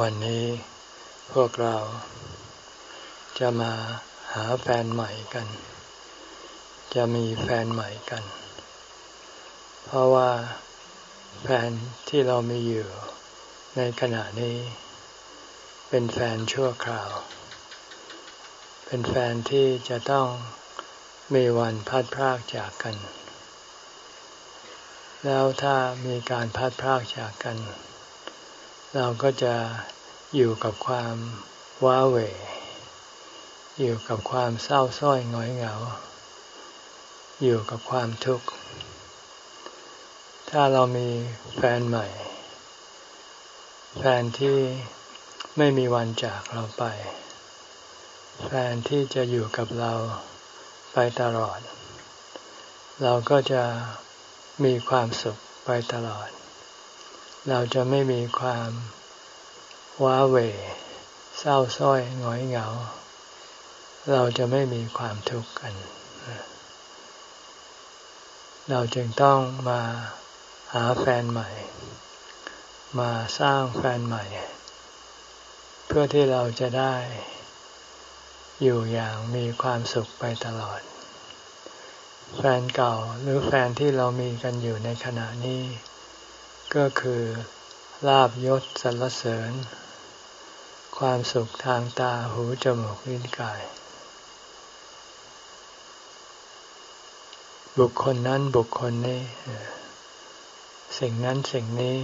วันนี้พวกเราจะมาหาแฟนใหม่กัน จะมีแฟนใหม่กัน เพราะว่าแฟนที่เรามีอยู่ในขณะนี้ เป็นแฟนชั่วคราว เป็นแฟนที่จะต้องมีวันพัดพรากจากกัน แล้วถ้ามีการพัดพรากจากกัน เราก็จะอยู่กับความว้าเหวอยู่กับความเศร้าส้อยหงอยเหงา อยู่กับความทุกข์ ถ้าเรามีแฟนใหม่ แฟนที่ไม่มีวันจากเราไป แฟนที่จะอยู่กับเราไปตลอด เราก็จะมีความสุขไปตลอด เราจะไม่มีความว้าเหวเศร้าส้อยหงอยเหงา เราจะไม่มีความทุกข์กัน เราจึงต้องมาหาแฟนใหม่ มาสร้างแฟนใหม่ เพื่อที่เราจะได้ อยู่อย่างมีความสุขไปตลอด แฟนเก่าหรือแฟนที่เรามีกันอยู่ในขณะนี้ ก็คือลาบยศสรรเสริญ ความสุขทางตาหูจมูกลิ้นกาย บุคคลนั้นบุคคลนี้ สิ่งนั้นสิ่งนี้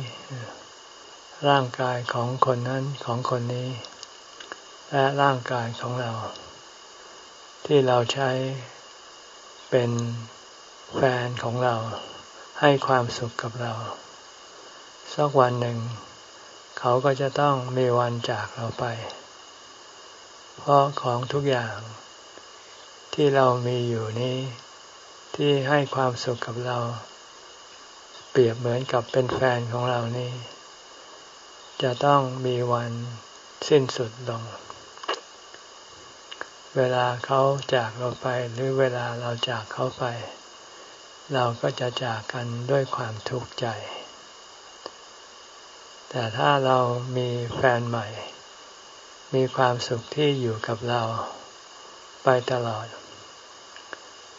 ร่างกายของคนนั้นของคนนี้ และร่างกายของเรา ที่เราใช้เป็นแฟนของเราให้ความสุขกับเรา สักวันหนึ่ง เขาก็จะต้องมีวันจากเราไป เพราะของทุกอย่าง ที่เรามีอยู่นี้ ที่ให้ความสุขกับเรา เปรียบเหมือนกับเป็นแฟนของเรานี่ จะต้องมีวันสิ้นสุดลง เวลาเขาจากเราไปหรือเวลาเราจากเขาไป เราก็จะจากกันด้วยความทุกข์ใจ แต่ถ้าเรามีแฟนใหม่ มีความสุขที่อยู่กับเราไปตลอด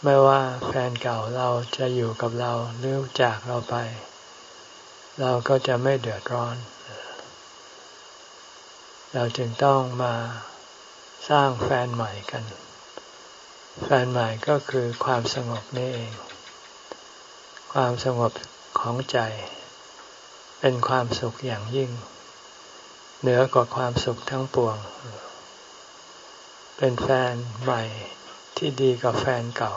ไม่ว่าแฟนเก่าเราจะอยู่กับเราหรือจากเราไป เราก็จะไม่เดือดร้อน เราจึงต้องมาสร้างแฟนใหม่กัน แฟนใหม่ก็คือความสงบนี่เอง ความสงบของใจ เป็นความสุขอย่างยิ่ง เหนือกว่าความสุขทั้งปวง เป็นแฟนใหม่ที่ดีกว่าแฟนเก่า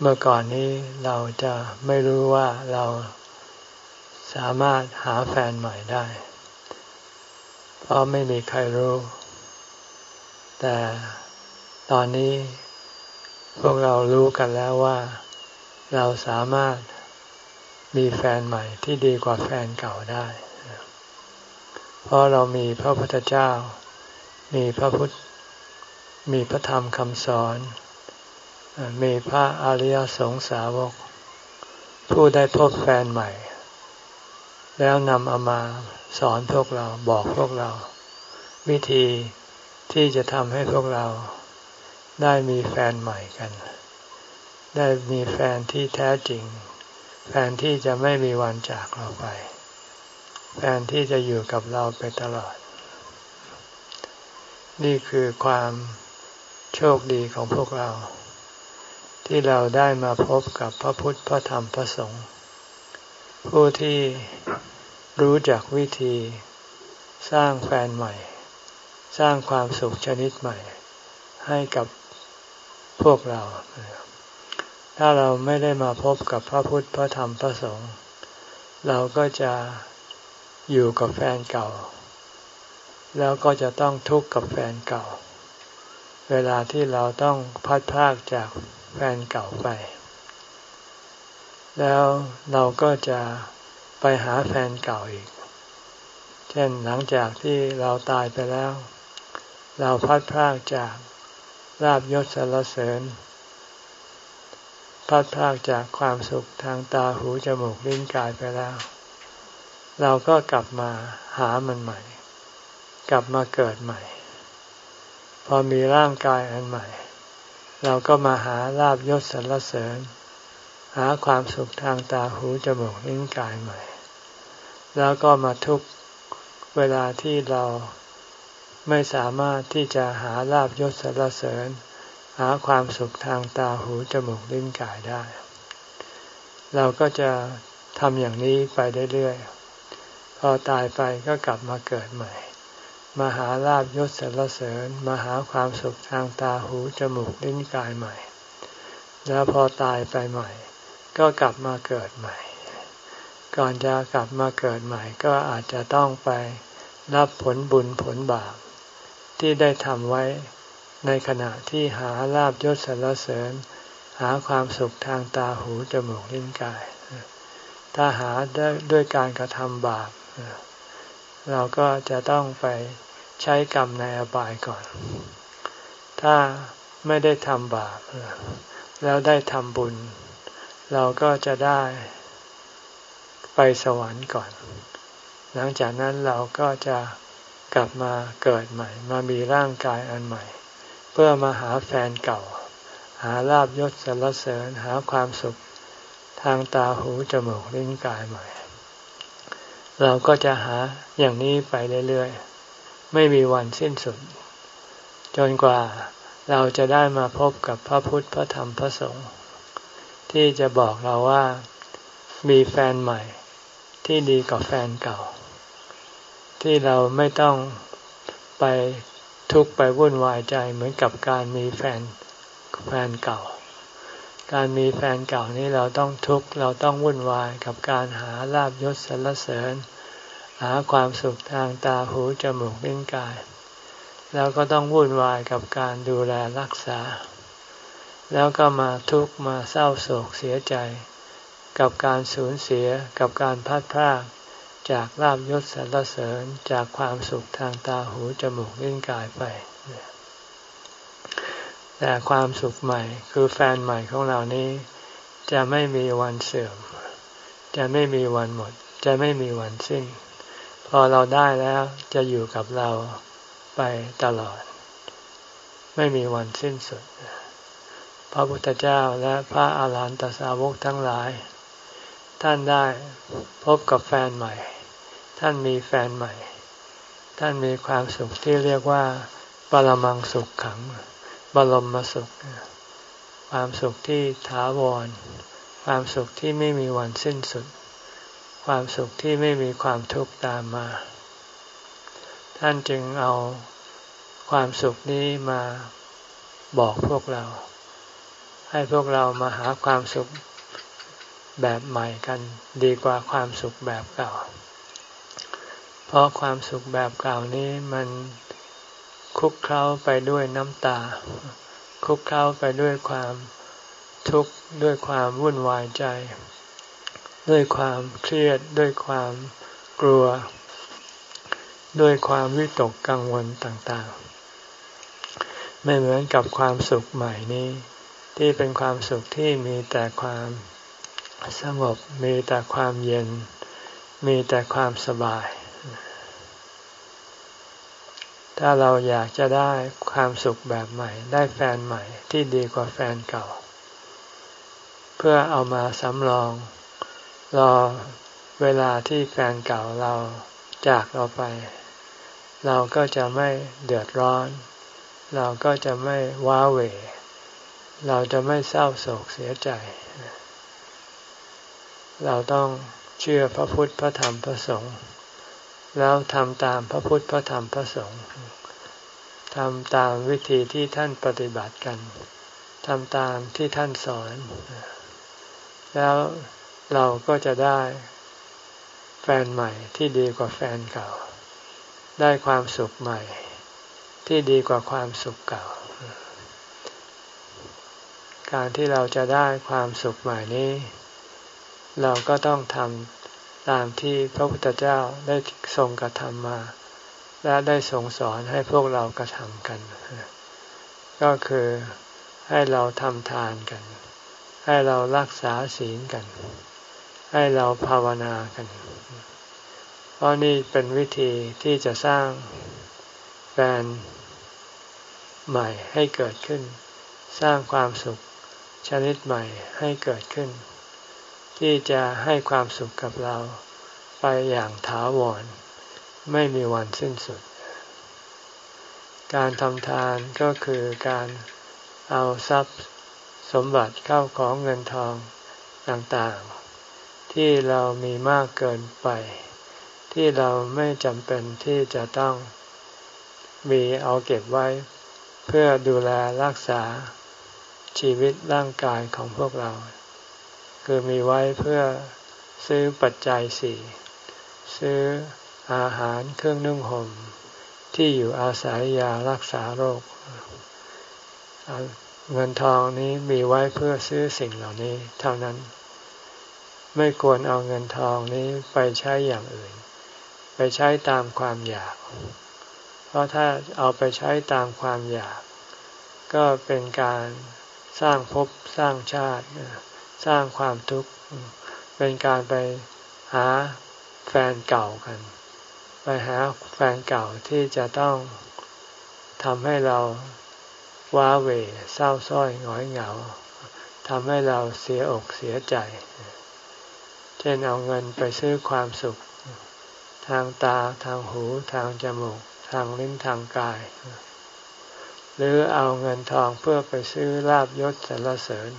เมื่อก่อนนี้เราจะไม่รู้ว่าเราสามารถหาแฟนใหม่ได้ เพราะไม่มีใครรู้ แต่ตอนนี้พวกเรารู้กันแล้วว่า เราสามารถ มีแฟนใหม่ที่ดีกว่าแฟนเก่าได้ เพราะเรามีพระพุทธเจ้า มีพระพุทธ มีพระธรรมคำสอน มีพระอริยสงสาวก ผู้ได้พบแฟนใหม่ แล้วนำเอามาสอนพวกเราบอกพวกเรา วิธีที่จะทำให้พวกเราได้มีแฟนใหม่กัน ได้มีแฟนที่แท้จริง แฟนที่จะไม่มีวันจากเราไป แฟนที่จะอยู่กับเราไปตลอด นี่คือความโชคดีของพวกเรา ที่เราได้มาพบกับพระพุทธพระธรรมพระสงฆ์ผู้ที่รู้จักวิธี สร้างแฟนใหม่ สร้างความสุขชนิดใหม่ ให้กับพวกเรา ถ้าเราไม่ได้มาพบกับพระพุทธพระธรรมพระสงฆ์เราก็จะอยู่กับแฟนเก่า แล้วก็จะต้องทุกข์กับแฟนเก่า เวลาที่เราต้องพัดพากจากแฟนเก่าไป แล้วเราก็จะไปหาแฟนเก่าอีก เช่นหลังจากที่เราตายไปแล้ว เราพัดพากจากลาบยศสรรเสริญ พัดพากจากความสุขทางตาหูจมูกลิ้นกายไปแล้ว เราก็กลับมาหามันใหม่ กลับมาเกิดใหม่ พอมีร่างกายอันใหม่ เราก็มาหาลาบยศสรรเสริญ หาความสุขทางตาหูจมูกลิ้นกายใหม่ แล้วก็มาทุกเวลาที่เราไม่สามารถที่จะหาลาบยศสรรเสริญ หาความสุขทางตาหูจมูกลิ้นกายได้ เราก็จะทำอย่างนี้ไปเรื่อยๆพอตายไปก็กลับมาเกิดใหม่ มาหาลาบยศสรรเสริญมาหาความสุขทางตาหูจมูกลิ้นกายใหม่ แล้วพอตายไปใหม่ ก็กลับมาเกิดใหม่ ก่อนจะกลับมาเกิดใหม่ ก็อาจจะต้องไปรับผลบุญผลบาปที่ได้ทำไว้ ในขณะที่หาลาบยศสรรเสริญ หาความสุขทางตาหูจมูกลิ้นกาย ถ้าหาด้วยด้วยการกระทำบาปเราก็จะต้องไปใช้กรรมในอบายก่อน ถ้าไม่ได้ทำบาป แล้วได้ทำบุญ เราก็จะได้ไปสวรรค์ก่อน หลังจากนั้นเราก็จะกลับมาเกิดใหม่ มามีร่างกายอันใหม่ เพื่อมาหาแฟนเก่า หาลาบยศสรรเสริญหาความสุขทางตาหูจมูกลิ้นกายใหม่ เราก็จะหาอย่างนี้ไปเรื่อยๆ ไม่มีวันสิ้นสุด จนกว่าเราจะได้มาพบกับพระพุทธพระธรรมพระสงฆ์ที่จะบอกเราว่ามีแฟนใหม่ ที่ดีกว่าแฟนเก่า ที่เราไม่ต้องไป ทุกข์ไปวุ่นวายใจเหมือนกับการมีแฟนแฟนเก่า การมีแฟนเก่านี้เราต้องทุกข์เราต้องวุ่นวายกับการหาลาบยศสรรเสริญ หาความสุขทางตาหูจมูกลิ้นกาย แล้วก็ต้องวุ่นวายกับการดูแลรักษา แล้วก็มาทุกข์มาเศร้าโศกเสียใจ กับการสูญเสียกับการพัดพราก จากลาบยศสรรเสริญจากความสุขทางตาหูจมูกลิ้นกายไป แต่ความสุขใหม่คือแฟนใหม่ของเรานี้ จะไม่มีวันเสื่อม จะไม่มีวันหมด จะไม่มีวันสิ้น พอเราได้แล้วจะอยู่กับเราไปตลอด ไม่มีวันสิ้นสุด พระพุทธเจ้าและพระอาหารหันตสาวกทั้งหลายท่านได้พบกับแฟนใหม่ ท่านมีแฟนใหม่ ท่านมีความสุขที่เรียกว่าปรมังสุขขังบรมมสุข ความสุขที่ถาวร ความสุขที่ไม่มีวันสิ้นสุด ความสุขที่ไม่มีความทุกข์ตามมา ท่านจึงเอาความสุขนี้มาบอกพวกเรา ให้พวกเรามาหาความสุขแบบใหม่กัน ดีกว่าความสุขแบบเก่า เพราะความสุขแบบเก่านี้มันคุกเข้าไปด้วยน้ำตา คุกเข้าไปด้วยความทุกข์ด้วยความวุ่นวายใจ ด้วยความเครียดด้วยความกลัว ด้วยความวิตกกังวลต่างๆ ไม่เหมือนกับความสุขใหม่นี้ ที่เป็นความสุขที่มีแต่ความสงบมีแต่ความเย็น มีแต่ความสบาย ถ้าเราอยากจะได้ความสุขแบบใหม่ ได้แฟนใหม่ที่ดีกว่าแฟนเก่า เพื่อเอามาสำรอง รอเวลาที่แฟนเก่าเราจากเราไป เราก็จะไม่เดือดร้อน เราก็จะไม่ว้าเหวเราจะไม่เศร้าโศกเสียใจ เราต้องเชื่อพระพุทธพระธรรมพระสงฆ์ แล้วทำตามพระพุทธพระธรรมพระสงฆ์ทำตามวิธีที่ท่านปฏิบัติกันทำตามที่ท่านสอน แล้วเราก็จะได้แฟนใหม่ที่ดีกว่าแฟนเก่า ได้ความสุขใหม่ ที่ดีกว่าความสุขเก่า การที่เราจะได้ความสุขใหม่นี้ เราก็ต้องทำ ตามที่พระพุทธเจ้าได้ทรงกระทำมา และได้ทรงสอนให้พวกเรากระทำกัน ก็คือให้เราทำทานกัน ให้เรารักษาศีลกัน ให้เราภาวนากัน เพราะนี่เป็นวิธีที่จะสร้างแฟนใหม่ให้เกิดขึ้น สร้างความสุขชนิดใหม่ให้เกิดขึ้น ที่จะให้ความสุขกับเราไปอย่างถาวร ไม่มีวันสิ้นสุด การทำทานก็คือการเอาทรัพย์สมบัติเข้าของเงินทองต่างๆ ที่เรามีมากเกินไป ที่เราไม่จำเป็นที่จะต้องมีเอาเก็บไว้ เพื่อดูแลรักษาชีวิตร่างกายของพวกเรา คือมีไว้เพื่อซื้อปัจจัยสี่ ซื้ออาหารเครื่องนึ่งห่ม ที่อยู่อาศัยยารักษาโรค เงินทองนี้มีไว้เพื่อซื้อสิ่งเหล่านี้เท่านั้น ไม่ควรเอาเงินทองนี้ไปใช้อย่างอื่น ไปใช้ตามความอยาก เพราะถ้าเอาไปใช้ตามความอยาก ก็เป็นการสร้างภพสร้างชาติ สร้างความทุกข์เป็นการไปหาแฟนเก่ากัน ไปหาแฟนเก่าที่จะต้องทำให้เราว้าเหวเศร้าส้อยหงอยเหงาทำให้เราเสียอกเสียใจ เช่นเอาเงินไปซื้อความสุข ทางตาทางหูทางจมูก ทางลิ้นทางกาย หรือเอาเงินทองเพื่อไปซื้อลาบยศสรรเสริญ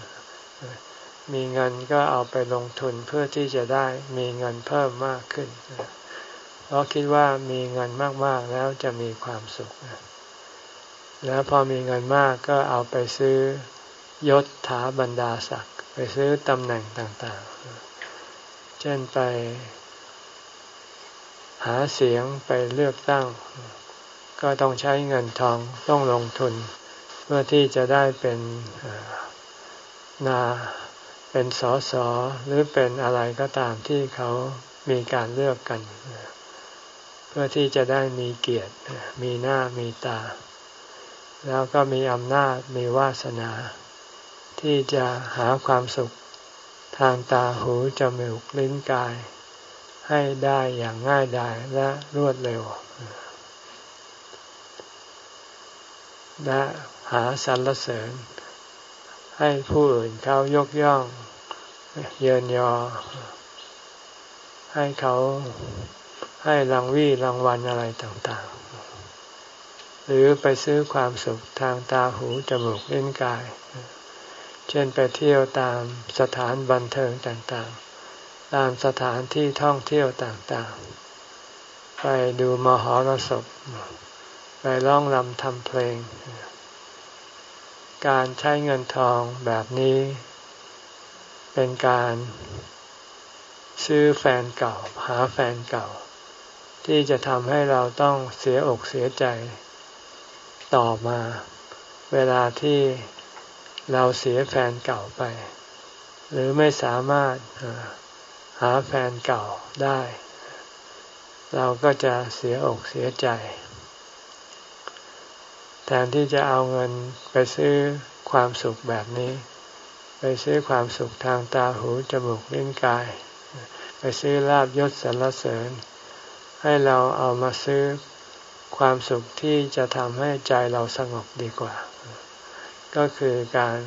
มีเงินก็เอาไปลงทุนเพื่อที่จะได้มีเงินเพิ่มมากขึ้น เพราะคิดว่ามีเงินมากๆแล้วจะมีความสุข แล้วพอมีเงินมากก็เอาไปซื้อยศถาบรรดาศักดิ์ไปซื้อตำแหน่งต่างๆ เช่นไปหาเสียงไปเลือกตั้ง ก็ต้องใช้เงินทองต้องลงทุน เพื่อที่จะได้เป็นนา เป็นสอสอหรือเป็นอะไรก็ตามที่เขามีการเลือกกัน เพื่อที่จะได้มีเกียรติ มีหน้ามีตา แล้วก็มีอำนาจมีวาสนา ที่จะหาความสุขทางตาหูจมูกลิ้นกาย ให้ได้อย่างง่ายดายและรวดเร็ว และหาสรรเสริญให้ผู้อื่นเขายกย่อง เยินยอ ให้เขาให้รางวี่รางวัลอะไรต่างๆ หรือไปซื้อความสุขทางตาหูจมูกเล่นกาย เช่นไปเที่ยวตามสถานบันเทิงต่างๆ ตามสถานที่ท่องเที่ยวต่างๆ ไปดูมหรสพ ไปร้องรำทำเพลง การใช้เงินทองแบบนี้ เป็นการซื้อแฟนเก่า หาแฟนเก่า ที่จะทำให้เราต้องเสียอกเสียใจ ต่อมา เวลาที่เราเสียแฟนเก่าไป หรือไม่สามารถหาแฟนเก่าได้ เราก็จะเสียอกเสียใจ แทนที่จะเอาเงินไปซื้อความสุขแบบนี้ ไปซื้อความสุขทางตาหูจมูกลิ้นกาย ไปซื้อลาบยศสรรเสริญ ให้เราเอามาซื้อความสุขที่จะทำให้ใจเราสงบดีกว่า ก็คือการ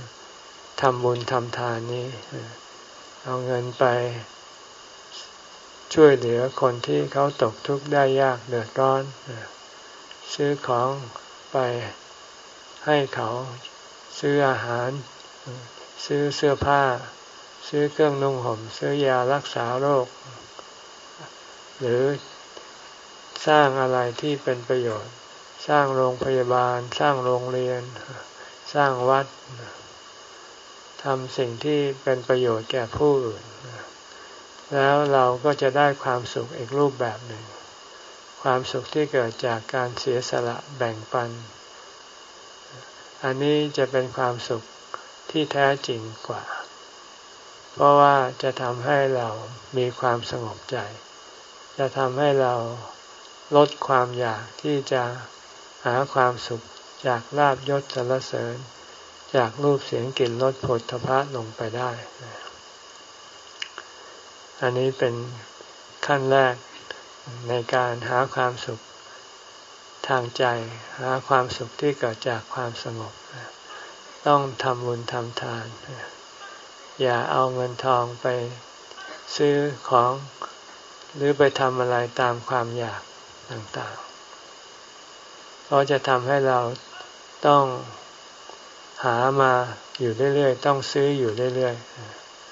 ทำบุญทำทานนี้ เอาเงินไปช่วยเหลือคนที่เขาตกทุกข์ได้ยากเดือดร้อน ซื้อของไปให้เขาซื้ออาหาร ซื้อเสื้อผ้า ซื้อเครื่องนุ่งห่ม ซื้อยารักษาโรค หรือสร้างอะไรที่เป็นประโยชน์ สร้างโรงพยาบาล สร้างโรงเรียน สร้างวัดทำสิ่งที่เป็นประโยชน์แก่ผู้อื่น แล้วเราก็จะได้ความสุขอีกรูปแบบหนึ่ง ความสุขที่เกิดจากการเสียสละแบ่งปัน อันนี้จะเป็นความสุข ที่แท้จริงกว่า เพราะว่าจะทำให้เรามีความสงบใจ จะทำให้เราลดความอยากที่จะหาความสุขจากลาบยศสรรเสริญ จากรูปเสียงกลิ่นรสผลทพะลงไปได้ อันนี้เป็นขั้นแรกในการหาความสุขทางใจ หาความสุขที่เกิดจากความสงบ ต้องทำบุญทำทาน อย่าเอาเงินทองไปซื้อของหรือไปทำอะไรตามความอยากต่างๆ เพราะจะทำให้เราต้องหามาอยู่เรื่อยๆ ต้องซื้ออยู่เรื่อย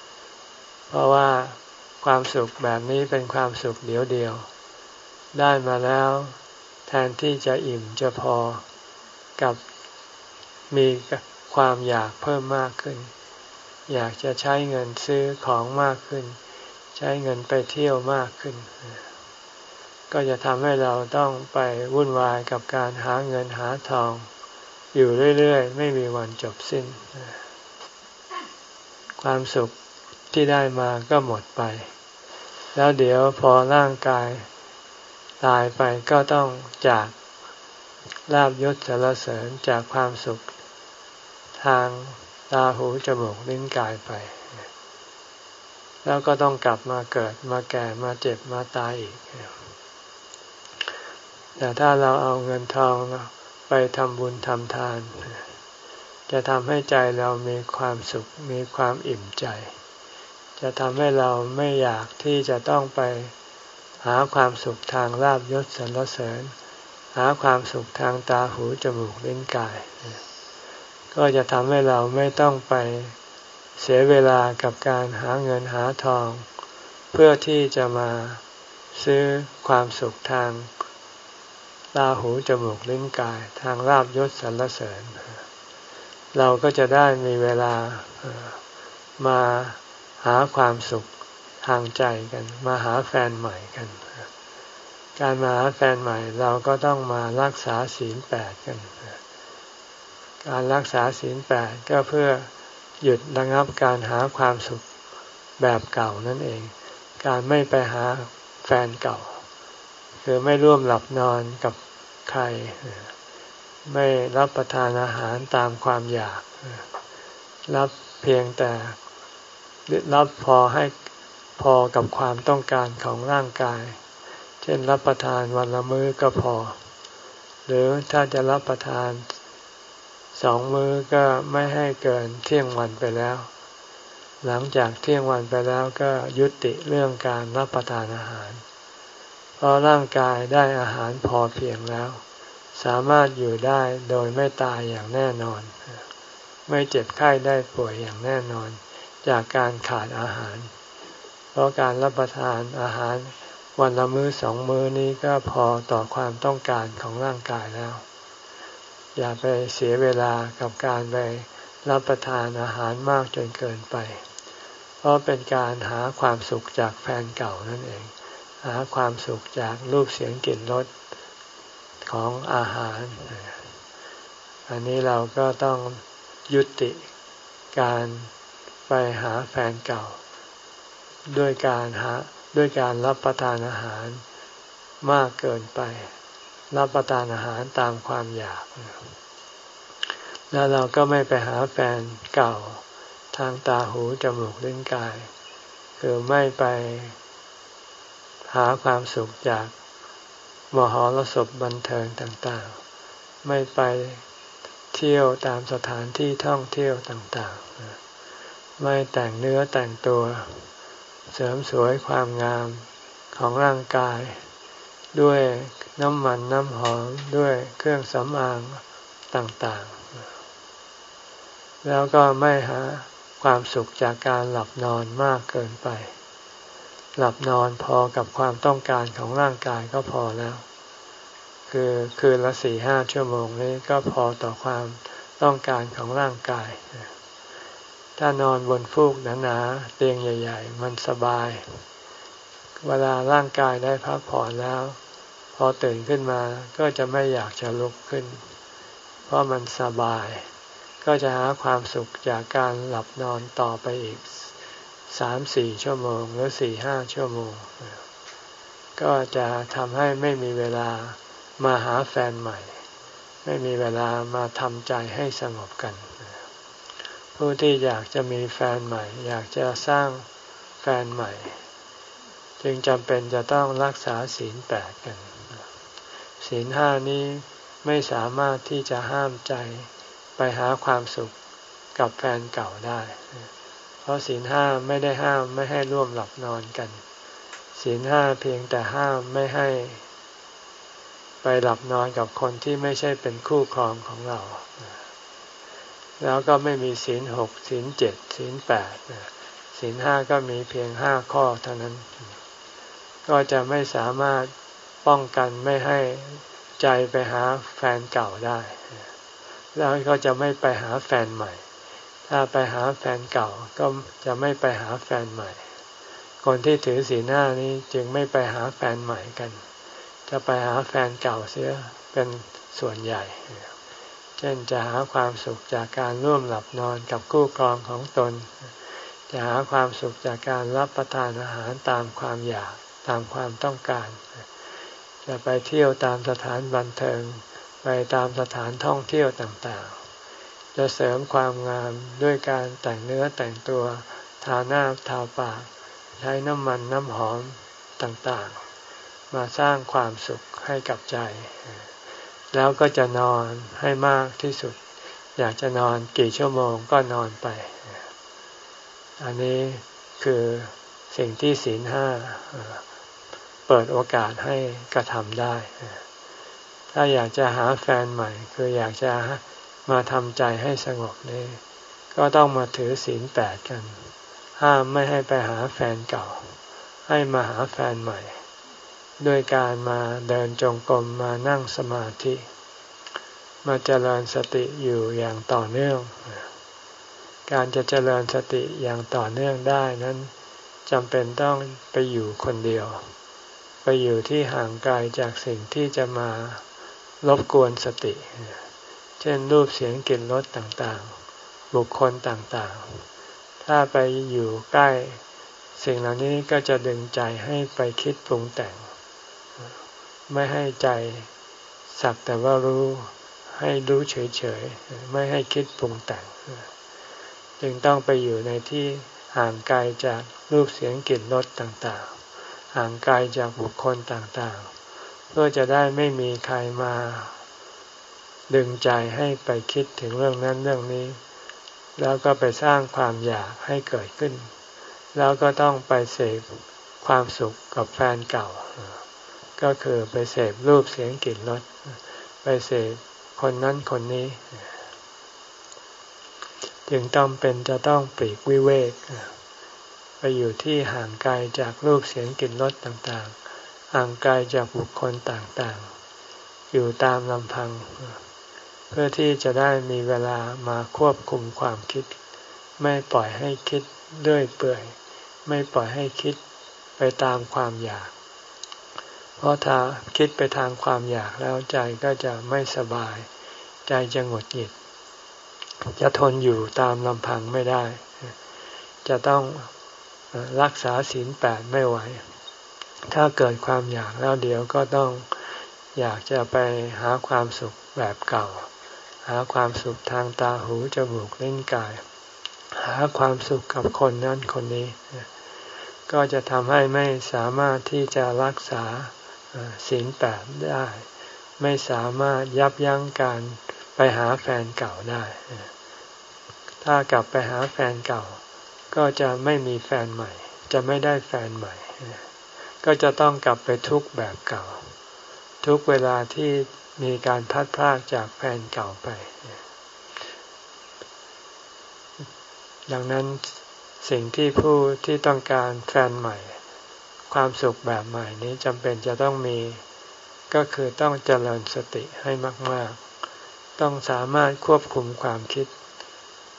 ๆ เพราะว่าความสุขแบบนี้เป็นความสุขเดียวเดียวได้มาแล้วแทนที่จะอิ่มจะพอกับมี ความอยากเพิ่มมากขึ้น อยากจะใช้เงินซื้อของมากขึ้น ใช้เงินไปเที่ยวมากขึ้น ก็จะทำให้เราต้องไปวุ่นวายกับการหาเงินหาทอง อยู่เรื่อยๆ ไม่มีวันจบสิ้น ความสุขที่ได้มาก็หมดไป แล้วเดี๋ยวพอร่างกายตายไปก็ต้องจากลาบยศสารเสริญจากความสุข ทางตาหูจมูกลิ้นกายไป แล้วก็ต้องกลับมาเกิดมาแก่มาเจ็บมาตายอีก แต่ถ้าเราเอาเงินทองไปทำบุญทำทาน จะทำให้ใจเรามีความสุขมีความอิ่มใจ จะทำให้เราไม่อยากที่จะต้องไปหาความสุขทางลาบยศสรรเสริญ หาความสุขทางตาหูจมูกลิ้นกาย ก็จะทำให้เราไม่ต้องไปเสียเวลากับการหาเงินหาทอง เพื่อที่จะมาซื้อความสุขทางตาหูจมูกลิ้นกายทางลาบยศสรรเสริญ เราก็จะได้มีเวลามาหาความสุขทางใจกัน มาหาแฟนใหม่กัน การมาหาแฟนใหม่เราก็ต้องมารักษาศีลแปดกัน การรักษาศีลแปดก็เพื่อหยุดระงับการหาความสุขแบบเก่านั่นเอง การไม่ไปหาแฟนเก่า คือไม่ร่วมหลับนอนกับใคร ไม่รับประทานอาหารตามความอยาก รับเพียงแต่รับพอให้พอกับความต้องการของร่างกาย เช่นรับประทานวันละมื้อก็พอ หรือถ้าจะรับประทาน สองมื้อก็ไม่ให้เกินเที่ยงวันไปแล้ว หลังจากเที่ยงวันไปแล้วก็ยุติเรื่องการรับประทานอาหาร เพราะร่างกายได้อาหารพอเพียงแล้ว สามารถอยู่ได้โดยไม่ตายอย่างแน่นอน ไม่เจ็บไข้ได้ป่วยอย่างแน่นอน จากการขาดอาหาร เพราะการรับประทานอาหารวันละมื้อสองมื้อนี้ก็พอต่อความต้องการของร่างกายแล้ว อย่าไปเสียเวลากับการไปรับประทานอาหารมากจนเกินไป เพราะเป็นการหาความสุขจากแฟนเก่านั่นเอง หาความสุขจากรูปเสียงกลิ่นรสของอาหาร อันนี้เราก็ต้องยุติการไปหาแฟนเก่า ด้วยการหาด้วยการรับประทานอาหารมากเกินไป รับประทานอาหารตามความอยาก แล้วเราก็ไม่ไปหาแฟนเก่าทางตาหูจมูกลิ้นกาย คือไม่ไปหาความสุขจากมหรสพบันเทิงต่างๆ ไม่ไปเที่ยวตามสถานที่ท่องเที่ยวต่างๆ ไม่แต่งเนื้อแต่งตัวเสริมสวยความงามของร่างกายด้วย น้ำมันน้ำหอมด้วยเครื่องสำอางต่างๆ แล้วก็ไม่หาความสุขจากการหลับนอนมากเกินไป หลับนอนพอกับความต้องการของร่างกายก็พอแล้ว คือคืนละสี่ห้าชั่วโมงนี้ก็พอต่อความต้องการของร่างกาย ถ้านอนบนฟูกหนาๆเตียงใหญ่ ๆ มันสบาย เวลาร่างกายได้พักผ่อนแล้ว พอตื่นขึ้นมาก็จะไม่อยากจะลุกขึ้น เพราะมันสบาย ก็จะหาความสุขจากการหลับนอนต่อไปอีกสามสี่ชั่วโมง หรือสี่ห้าชั่วโมง ก็จะทำให้ไม่มีเวลามาหาแฟนใหม่ ไม่มีเวลามาทำใจให้สงบกัน ผู้ที่อยากจะมีแฟนใหม่ อยากจะสร้างแฟนใหม่ จึงจำเป็นจะต้องรักษาศีลแปดกัน ศีลห้านี้ไม่สามารถที่จะห้ามใจไปหาความสุขกับแฟนเก่าได้ เพราะศีลห้าไม่ได้ห้ามไม่ให้ร่วมหลับนอนกัน ศีลห้าเพียงแต่ห้ามไม่ให้ ไปหลับนอนกับคนที่ไม่ใช่เป็นคู่ครองของเรา แล้วก็ไม่มีศีลหกศีลเจ็ดศีลแปดศีลห้าก็มีเพียงห้าข้อเท่านั้น ก็จะไม่สามารถ ป้องกันไม่ให้ใจไปหาแฟนเก่าได้ แล้วก็จะไม่ไปหาแฟนใหม่ ถ้าไปหาแฟนเก่าก็จะไม่ไปหาแฟนใหม่ คนที่ถือสีหน้านี้จึงไม่ไปหาแฟนใหม่กัน จะไปหาแฟนเก่าเสียเป็นส่วนใหญ่ เช่นจะหาความสุขจากการร่วมหลับนอนกับคู่ครองของตน จะหาความสุขจากการรับประทานอาหารตามความอยากตามความต้องการ จะไปเที่ยวตามสถานบันเทิง ไปตามสถานท่องเที่ยวต่างๆ จะเสริมความงามด้วยการแต่งเนื้อแต่งตัวทาหน้าทาปาก ใช้น้ำมันน้ำหอมต่างๆ มาสร้างความสุขให้กับใจ แล้วก็จะนอนให้มากที่สุด อยากจะนอนกี่ชั่วโมงก็นอนไป อันนี้คือสิ่งที่ศีลห้า เปิดโอกาสให้กระทำได้ ถ้าอยากจะหาแฟนใหม่ คืออยากจะมาทำใจให้สงบนี่ก็ต้องมาถือศีลแปดกัน ห้ามไม่ให้ไปหาแฟนเก่า ให้มาหาแฟนใหม่ ด้วยการมาเดินจงกรมมานั่งสมาธิ มาเจริญสติอยู่อย่างต่อเนื่อง การจะเจริญสติอย่างต่อเนื่องได้นั้นจำเป็นต้องไปอยู่คนเดียว ไปอยู่ที่ห่างไกลจากสิ่งที่จะมารบกวนสติ เช่นรูปเสียงกลิ่นรสต่างๆ บุคคลต่างๆ ถ้าไปอยู่ใกล้ สิ่งเหล่านี้ก็จะดึงใจให้ไปคิดปรุงแต่ง ไม่ให้ใจสักแต่ว่ารู้ให้รู้เฉยๆ ไม่ให้คิดปรุงแต่ง จึงต้องไปอยู่ในที่ห่างไกลจากรูปเสียงกลิ่นรสต่าง ห่างไกลจากบุคคลต่างๆ เพื่อจะได้ไม่มีใครมา ดึงใจให้ไปคิดถึงเรื่องนั้นเรื่องนี้ แล้วก็ไปสร้างความอยากให้เกิดขึ้น แล้วก็ต้องไปเสพความสุขกับแฟนเก่า ก็คือไปเสพรูปเสียงกลิ่นรสไปเสพคนนั้นคนนี้ จึงต้องเป็นจะต้องปลีกวิเวก ไปอยู่ที่ห่างไกลจากรูปเสียงกลิ่นรสต่างๆ ห่างไกลจากบุคคลต่างๆ อยู่ตามลำพัง เพื่อที่จะได้มีเวลามาควบคุมความคิด ไม่ปล่อยให้คิดเรื่อยเปื่อย ไม่ปล่อยให้คิดไปตามความอยาก เพราะถ้าคิดไปทางความอยากแล้วใจก็จะไม่สบาย ใจจะหงุดหงิดจะทนอยู่ตามลำพังไม่ได้ จะต้อง รักษาศีลแปดไม่ไหว ถ้าเกิดความอยากแล้วเดี๋ยวก็ต้องอยากจะไปหาความสุขแบบเก่า หาความสุขทางตาหูจมูกเล่นกาย หาความสุขกับคนนั้นคนนี้ ก็จะทำให้ไม่สามารถที่จะรักษาศีลแปดได้ ไม่สามารถยับยั้งการไปหาแฟนเก่าได้ ถ้ากลับไปหาแฟนเก่า ก็จะไม่มีแฟนใหม่ จะไม่ได้แฟนใหม่ ก็จะต้องกลับไปทุกแบบเก่า ทุกเวลาที่มีการพัดพากจากแฟนเก่าไป ดังนั้นสิ่งที่ผู้ที่ต้องการแฟนใหม่ ความสุขแบบใหม่นี้จำเป็นจะต้องมีก็คือต้องเจริญสติให้มาก ๆ ต้องสามารถควบคุมความคิด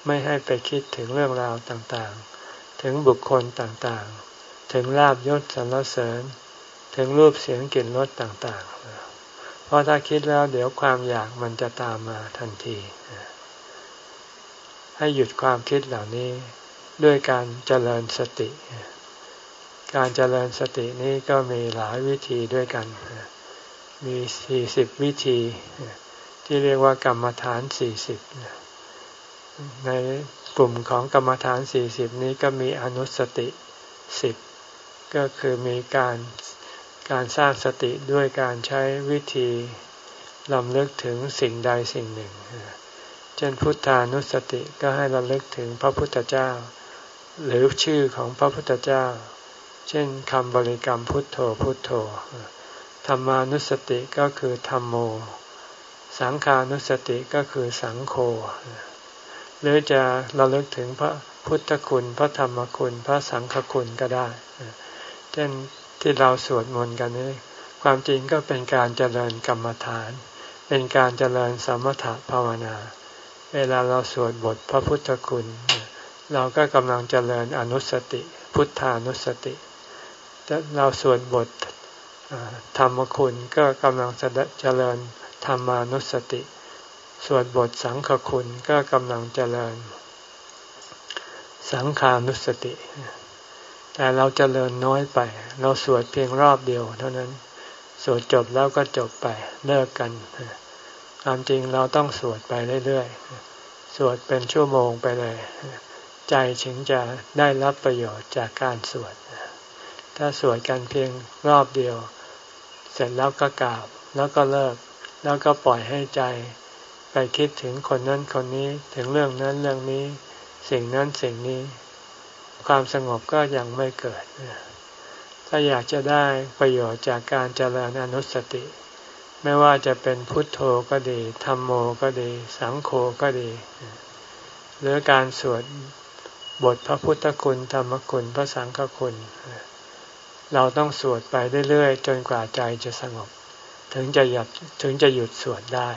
ไม่ให้ไปคิดถึงเรื่องราวต่างๆ ถึงบุคคลต่างๆ ถึงลาบยศสรรเสริญ ถึงรูปเสียงกลิ่นรสต่างๆ เพราะถ้าคิดแล้วเดี๋ยวความอยากมันจะตามมาทันที ให้หยุดความคิดเหล่านี้ด้วยการเจริญสติ การเจริญสตินี้ก็มีหลายวิธีด้วยกัน มีสี่สิบวิธีที่เรียกว่ากรรมฐานสี่สิบ ในกลุ่มของกรรมฐานสี่สิบนี้ก็มีอนุสติสิบก็คือมีการการสร้างสติด้วยการใช้วิธีลำลึกถึงสิ่งใดสิ่งหนึ่ง เช่นพุทธานุสติก็ให้ระลึกถึงพระพุทธเจ้า หรือชื่อของพระพุทธเจ้า เช่นคำบริกรรมพุทโธพุทโธ ธรรมานุสติก็คือธรรมโม สังขานุสติก็คือสังโฆ หรือจะระลึกถึงพระพุทธคุณ พระธรรมคุณ พระสังฆคุณก็ได้ เช่นที่เราสวดมนต์กันนี้ ความจริงก็เป็นการเจริญกรรมฐาน เป็นการเจริญสมถภาวนา เวลาเราสวดบทพระพุทธคุณ เราก็กำลังเจริญอนุสติ พุทธานุสติ เราสวดบทธรรมคุณก็กำลังเจริญธรรมานุสติ สวดบทสังฆคุณก็กำลังเจริญ สังขานุสติ แต่เราเจริญน้อยไป เราสวดเพียงรอบเดียว เท่านั้น สวดจบแล้วก็จบไปเลิกกัน ความจริงเราต้องสวดไปเรื่อยๆ สวดเป็นชั่วโมงไปเลย ใจถึงจะได้รับประโยชน์จากการสวด ถ้าสวดกันเพียงรอบเดียว เสร็จแล้วก็กราบแล้วก็เลิก แล้วก็ปล่อยให้ใจ ไปคิดถึงคนนั้นคนนี้ถึงเรื่องนั้นเรื่องนี้ สิ่งนั้นสิ่งนี้ ความสงบก็ยังไม่เกิด ถ้าอยากจะได้ประโยชน์จากการเจริญอนุสติ ไม่ว่าจะเป็นพุทโธก็ดีธรรมโมก็ดี สังโฆก็ดี หรือการสวดบทพระพุทธคุณธรรมคุณพระสังฆคุณ เราต้องสวดไปเรื่อยๆ จนกว่าใจจะสงบ ถึงจะหยุดถึงจะหยุดสวดได้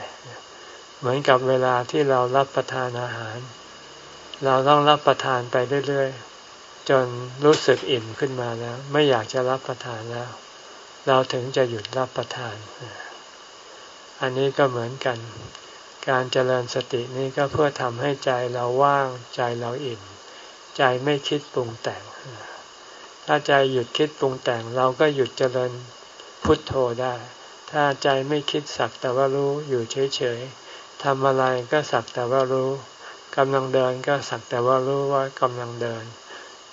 เหมือนกับเวลาที่เรารับประทานอาหาร เราต้องรับประทานไปเรื่อยๆ จนรู้สึกอิ่มขึ้นมาแล้ว ไม่อยากจะรับประทานแล้ว เราถึงจะหยุดรับประทาน อันนี้ก็เหมือนกัน การเจริญสตินี้ก็เพื่อทำให้ใจเราว่าง ใจเราอิ่ม ใจไม่คิดปรุงแต่ง ถ้าใจหยุดคิดปรุงแต่ง เราก็หยุดเจริญพุทโธได้ ถ้าใจไม่คิดสักแต่ว่ารู้อยู่เฉยๆ ทำอะไรก็สักแต่ว่ารู้กำลังเดินก็สักแต่ว่ารู้ว่ากำลังเดิน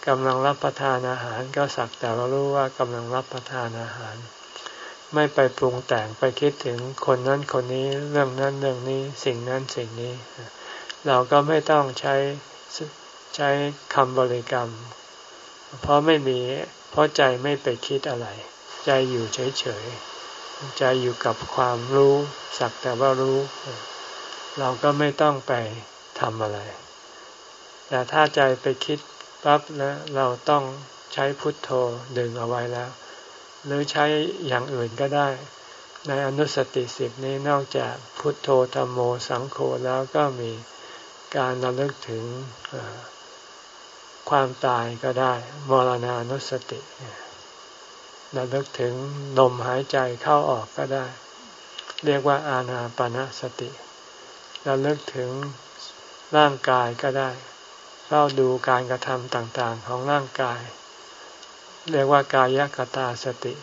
กำลังรับประทานอาหารก็สักแต่ว่ารู้ว่ากำลังรับประทานอาหาร ไม่ไปปรุงแต่งไปคิดถึงคนนั้นคนนี้เรื่องนั้นเรื่องนี้สิ่งนั้นสิ่งนี้ เราก็ไม่ต้องใช้ใช้คำบริกรรม เพราะไม่มีเพราะใจไม่ไปคิดอะไร ใจอยู่เฉยๆใจอยู่กับความรู้ สักแต่ว่ารู้ เราก็ไม่ต้องไปทำอะไร แต่ถ้าใจไปคิดปั๊บแล้วเราต้องใช้พุทโธดึงเอาไว้แล้ว หรือใช้อย่างอื่นก็ได้ ในอนุสติสิบนี้นอกจากพุทโธธรรมโมสังโฆแล้วก็มีการระลึกถึงความตายก็ได้ มรณานุสติระลึกถึงลมหายใจเข้าออกก็ได้ เรียกว่าอาณาปณะสติ ระลึกถึงร่างกายก็ได้เฝ้าดูการกระทำต่างๆของร่างกาย เรียกว่ากายกตาสติ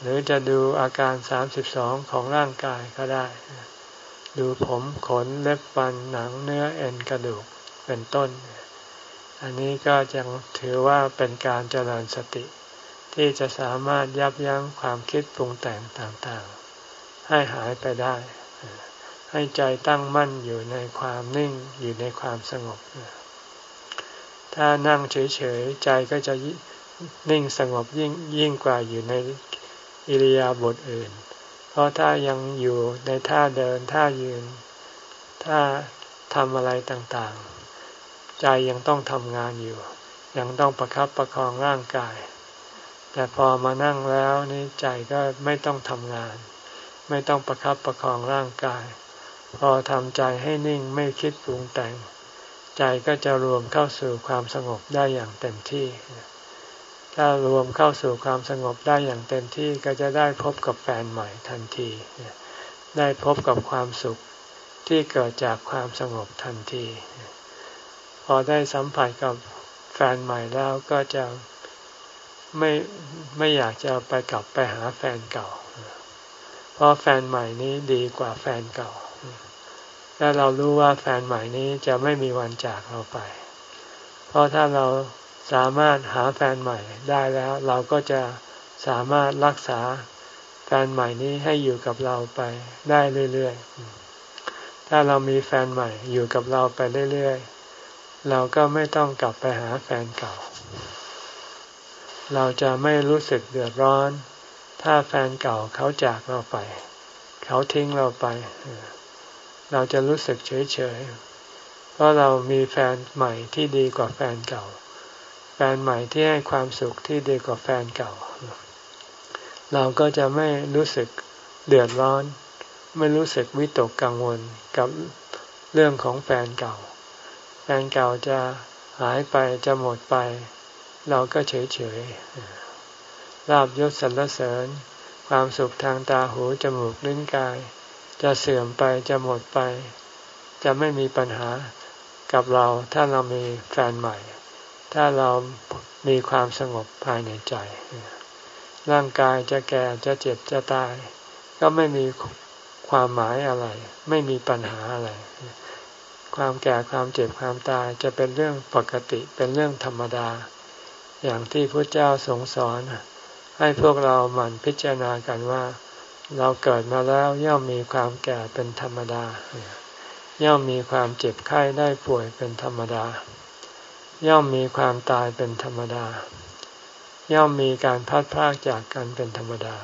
หรือจะดูอาการสามสิบสองของร่างกายก็ได้ ดูผมขนเล็บฟันหนังเนื้อเอ็นกระดูกเป็นต้น อันนี้ก็ยังถือว่าเป็นการเจริญสติ ที่จะสามารถยับยั้งความคิดปรุงแต่งต่างๆ ให้หายไปได้ ให้ใจตั้งมั่นอยู่ในความนิ่งอยู่ในความสงบ ถ้านั่งเฉยๆใจก็จะนิ่งสงบยิ่งยิ่งกว่าอยู่ในอิริยาบถอื่น เพราะถ้ายังอยู่ในท่าเดินท่ายืน ท่าทำอะไรต่างๆ ใจยังต้องทำงานอยู่ ยังต้องประครับประคองร่างกาย แต่พอมานั่งแล้วนี่ใจก็ไม่ต้องทำงาน ไม่ต้องประครับประคองร่างกาย พอทำใจให้นิ่งไม่คิดปรุงแต่ง ใจก็จะรวมเข้าสู่ความสงบได้อย่างเต็มที่ ถ้ารวมเข้าสู่ความสงบได้อย่างเต็มที่ก็จะได้พบกับแฟนใหม่ทันที ได้พบกับความสุขที่เกิดจากความสงบทันที พอได้สัมผัสกับแฟนใหม่แล้วก็จะไม่ไม่อยากจะไปกลับไปหาแฟนเก่า เพราะแฟนใหม่นี้ดีกว่าแฟนเก่า แล้เรารู้ว่าแฟนใหม่นี้จะไม่มีวันจากเราไป เพราะถ้าเราสามารถหาแฟนใหม่ได้แล้ว เราก็จะสามารถรักษาแฟนใหม่นี้ให้อยู่กับเราไปได้เรื่อยๆ ถ้าเรามีแฟนใหม่อยู่กับเราไปเรื่อยๆ เราก็ไม่ต้องกลับไปหาแฟนเก่า เราจะไม่รู้สึกเดือดร้อน ถ้าแฟนเก่าเขาจากเราไป เขาทิ้งเราไปเราจะรู้สึกเฉยๆเพราะเรามีแฟนใหม่ที่ดีกว่าแฟนเก่า แฟนใหม่ที่ให้ความสุขที่ดีกว่าแฟนเก่า เราก็จะไม่รู้สึกเดือดร้อน ไม่รู้สึกวิตกกังวลกับเรื่องของแฟนเก่า แฟนเก่าจะหายไปจะหมดไป เราก็เฉยเฉยลาบยศสรรเสริญ ความสุขทางตาหูจมูกลิ้นกาย จะเสื่อมไปจะหมดไป จะไม่มีปัญหากับเราถ้าเรามีแฟนใหม่ ถ้าเรามีความสงบภายในใจ ร่างกายจะแก่จะเจ็บจะตาย ก็ไม่มีความหมายอะไร ไม่มีปัญหาอะไร ความแก่ความเจ็บความตายจะเป็นเรื่องปกติเป็นเรื่องธรรมดา อย่างที่พระเจ้าทรงสอนให้พวกเราหมั่นพิจารณากันว่า เราเกิดมาแล้วย่อมมีความแก่เป็นธรรมดา ย่อมมีความเจ็บไข้ได้ป่วยเป็นธรรมดา ย่อมมีความตายเป็นธรรมดา ย่อมมีการพัดพากจากกันเป็นธรรมดา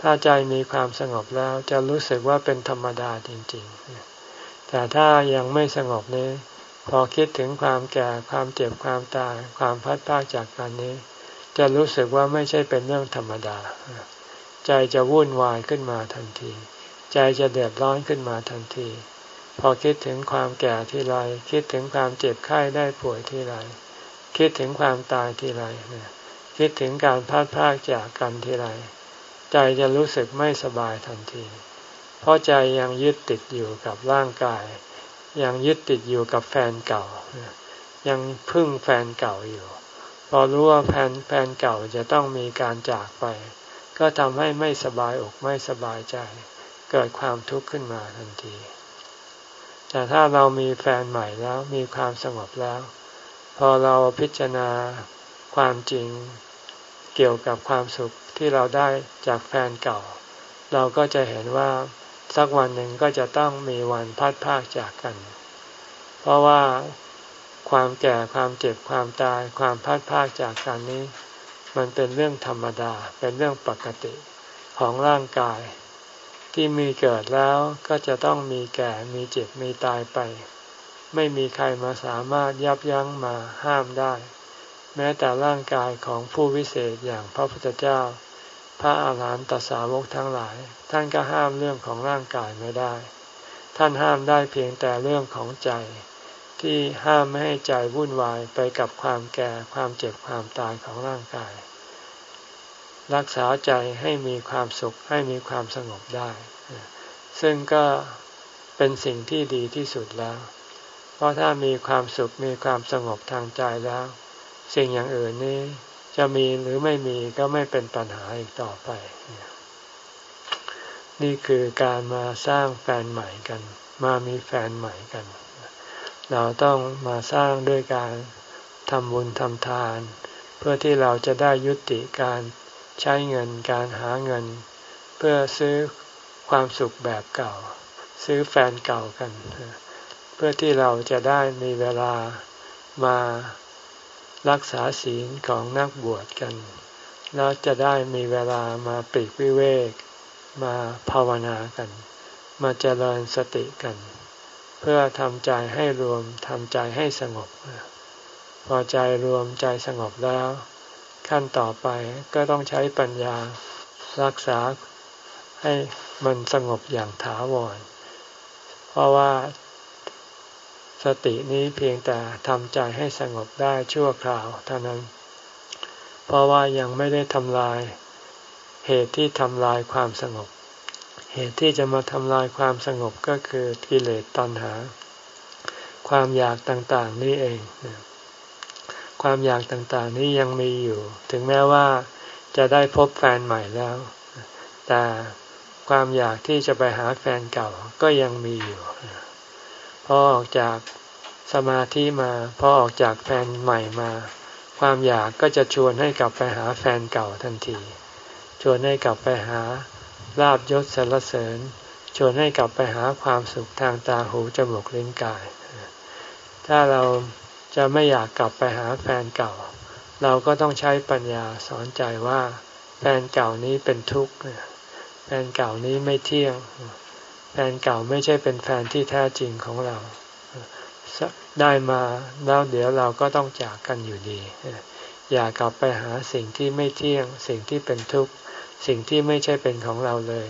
ถ้าใจมีความสงบแล้วจะรู้สึกว่าเป็นธรรมดาจริง ๆ แต่ถ้ายังไม่สงบนี้ พอคิดถึงความแก่ความเจ็บความตาย ความพัดพากจากกันนี้ จะรู้สึกว่าไม่ใช่เป็นเรื่องธรรมดา ใจจะวุ่นวายขึ้นมาทันที ใจจะเดือดร้อนขึ้นมาทันที พอคิดถึงความแก่ที่ไรคิดถึงความเจ็บไข้ได้ป่วยที่ไรคิดถึงความตายที่ไรเนี่ยคิดถึงการพลาดพลาดจากกันทีไรใจจะรู้สึกไม่สบายทันที เพราะใจยังยึดติดอยู่กับร่างกาย ยังยึดติดอยู่กับแฟนเก่า ยังพึ่งแฟนเก่าอยู่ พอรู้ว่าแฟนแฟนเก่าจะต้องมีการจากไป ก็ทำให้ไม่สบายอกไม่สบายใจ เกิดความทุกข์ขึ้นมาทันที แต่ถ้าเรามีแฟนใหม่แล้วมีความสงบแล้ว พอเราพิจารณาความจริงเกี่ยวกับความสุขที่เราได้จากแฟนเก่า เราก็จะเห็นว่าสักวันหนึ่งก็จะต้องมีวันพัดพากจากกัน เพราะว่าความแก่ความเจ็บความตายความพัดพากจากกันนี้ มันเป็นเรื่องธรรมดา เป็นเรื่องปกติของร่างกาย ที่มีเกิดแล้วก็จะต้องมีแก่มีเจ็บมีตายไป ไม่มีใครมาสามารถยับยั้งมาห้ามได้ แม้แต่ร่างกายของผู้วิเศษอย่างพระพุทธเจ้า พระอาหารหันตสาวกทั้งหลาย ท่านก็ห้ามเรื่องของร่างกายไม่ได้ ท่านห้ามได้เพียงแต่เรื่องของใจ ที่ห้ามไม่ให้ใจวุ่นวายไปกับความแก่ความเจ็บความตายของร่างกาย รักษาใจให้มีความสุขให้มีความสงบได้ ซึ่งก็เป็นสิ่งที่ดีที่สุดแล้ว เพราะถ้ามีความสุขมีความสงบทางใจแล้ว สิ่งอย่างอื่นนี้จะมีหรือไม่มีก็ไม่เป็นปัญหาอีกต่อไป นี่คือการมาสร้างแฟนใหม่กัน มามีแฟนใหม่กัน เราต้องมาสร้างด้วยการทำบุญทำทาน เพื่อที่เราจะได้ยุติการใช้เงินการหาเงิน เพื่อซื้อความสุขแบบเก่า ซื้อแฟนเก่ากัน เพื่อที่เราจะได้มีเวลามารักษาศีลของนักบวชกันแล้วจะได้มีเวลามาปีกวิเวก มาภาวนากัน มาเจริญสติกัน พื่อทำใจให้รวมทำใจให้สงบ พอใจรวมใจสงบแล้ว ขั้นต่อไปก็ต้องใช้ปัญญารักษาให้มันสงบอย่างถาวร เพราะว่าสตินี้เพียงแต่ทำใจให้สงบได้ชั่วคราวเท่านั้น เพราะว่ายังไม่ได้ทำลายเหตุที่ทำลายความสงบ เหตุที่จะมาทำลายความสงบก็คือกิเลสตัณหา ความอยากต่างๆนี่เอง ความอยากต่างๆนี้ยังมีอยู่ ถึงแม้ว่าจะได้พบแฟนใหม่แล้ว แต่ความอยากที่จะไปหาแฟนเก่าก็ยังมีอยู่พอออกจากสมาธิมาพอออกจากแฟนใหม่มา ความอยากก็จะชวนให้กลับไปหาแฟนเก่าทันที ชวนให้กลับไปหา ลาบยศสรรเสริญ ชวนให้กลับไปหาความสุขทางตาหูจมูกลิ้นกาย ถ้าเราจะไม่อยากกลับไปหาแฟนเก่า เราก็ต้องใช้ปัญญาสอนใจว่า แฟนเก่านี้เป็นทุกข์แฟนเก่านี้ไม่เที่ยง แฟนเก่าไม่ใช่เป็นแฟนที่แท้จริงของเรา ได้มาแล้วเดี๋ยวเราก็ต้องจากกันอยู่ดี อย่ากลับไปหาสิ่งที่ไม่เที่ยงสิ่งที่เป็นทุกข์ สิ่งที่ไม่ใช่เป็นของเราเลย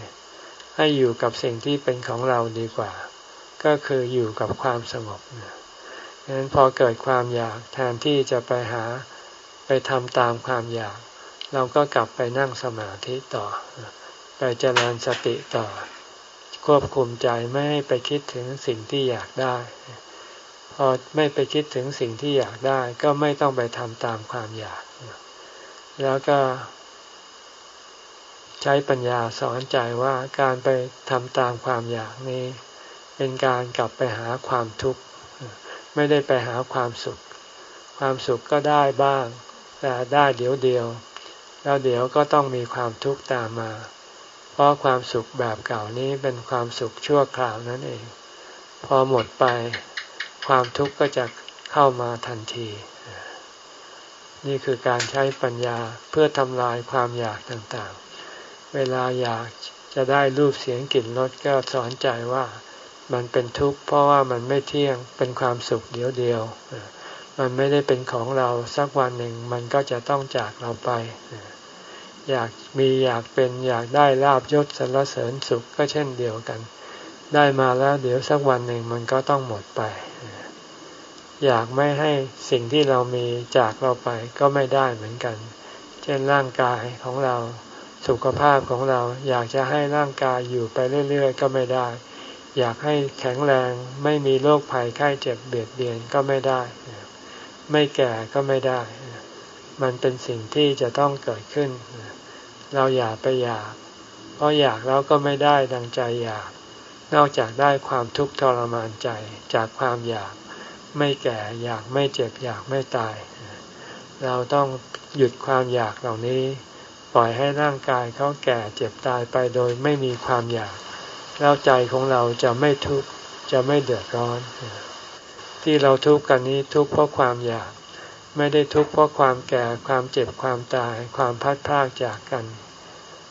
ให้อยู่กับสิ่งที่เป็นของเราดีกว่า ก็คืออยู่กับความสงบดังนั้นพอเกิดความอยากแทนที่จะไปหาไปทำตามความอยาก เราก็กลับไปนั่งสมาธิต่อ ไปเจริญสติต่อ ควบคุมใจไม่ให้ไปคิดถึงสิ่งที่อยากได้ พอไม่ไปคิดถึงสิ่งที่อยากได้ ก็ไม่ต้องไปทำตามความอยาก แล้วก็ ใช้ปัญญาสอนใจว่าการไปทำตามความอยากนี้ เป็นการกลับไปหาความทุกข์ ไม่ได้ไปหาความสุข ความสุขก็ได้บ้าง แต่ได้เดี๋ยวเดียว แล้วเดี๋ยวก็ต้องมีความทุกข์ตามมา เพราะความสุขแบบเก่านี้เป็นความสุขชั่วคราวนั่นเอง พอหมดไปความทุกข์ก็จะเข้ามาทันที นี่คือการใช้ปัญญาเพื่อทำลายความอยากต่างๆ เวลาอยากจะได้รูปเสียงกลิ่นรสก็สอนใจว่ามันเป็นทุกข์เพราะว่ามันไม่เที่ยงเป็นความสุขเดียวเดียว มันไม่ได้เป็นของเราสักวันหนึ่งมันก็จะต้องจากเราไป อยากมีอยากเป็นอยากได้ลาบยศสรรเสริญสุขก็เช่นเดียวกัน ได้มาแล้วเดี๋ยวสักวันหนึ่งมันก็ต้องหมดไป อยากไม่ให้สิ่งที่เรามีจากเราไปก็ไม่ได้เหมือนกัน เช่นร่างกายของเรา สุขภาพของเรา อยากจะให้ร่างกายอยู่ไปเรื่อย ๆ ก็ไม่ได้ อยากให้แข็งแรงไม่มีโรคภัยไข้เจ็บเบียดเบียนก็ไม่ได้ ไม่แก่ก็ไม่ได้ มันเป็นสิ่งที่จะต้องเกิดขึ้น เราอยากไปอยาก เพราะอยากแล้วก็ไม่ได้ดังใจอยาก นอกจากได้ความทุกข์ทรมานใจจากความอยาก ไม่แก่อยากไม่เจ็บอยากไม่ตาย เราต้องหยุดความอยากเหล่านี้ ปล่อยให้ร่างกายเขาแก่เจ็บตายไปโดยไม่มีความอยาก แล้วใจของเราจะไม่ทุกข์จะไม่เดือดร้อน ที่เราทุกข์กันนี้ทุกข์เพราะความอยาก ไม่ได้ทุกข์เพราะความแก่ความเจ็บความตายความพัดพากจากกัน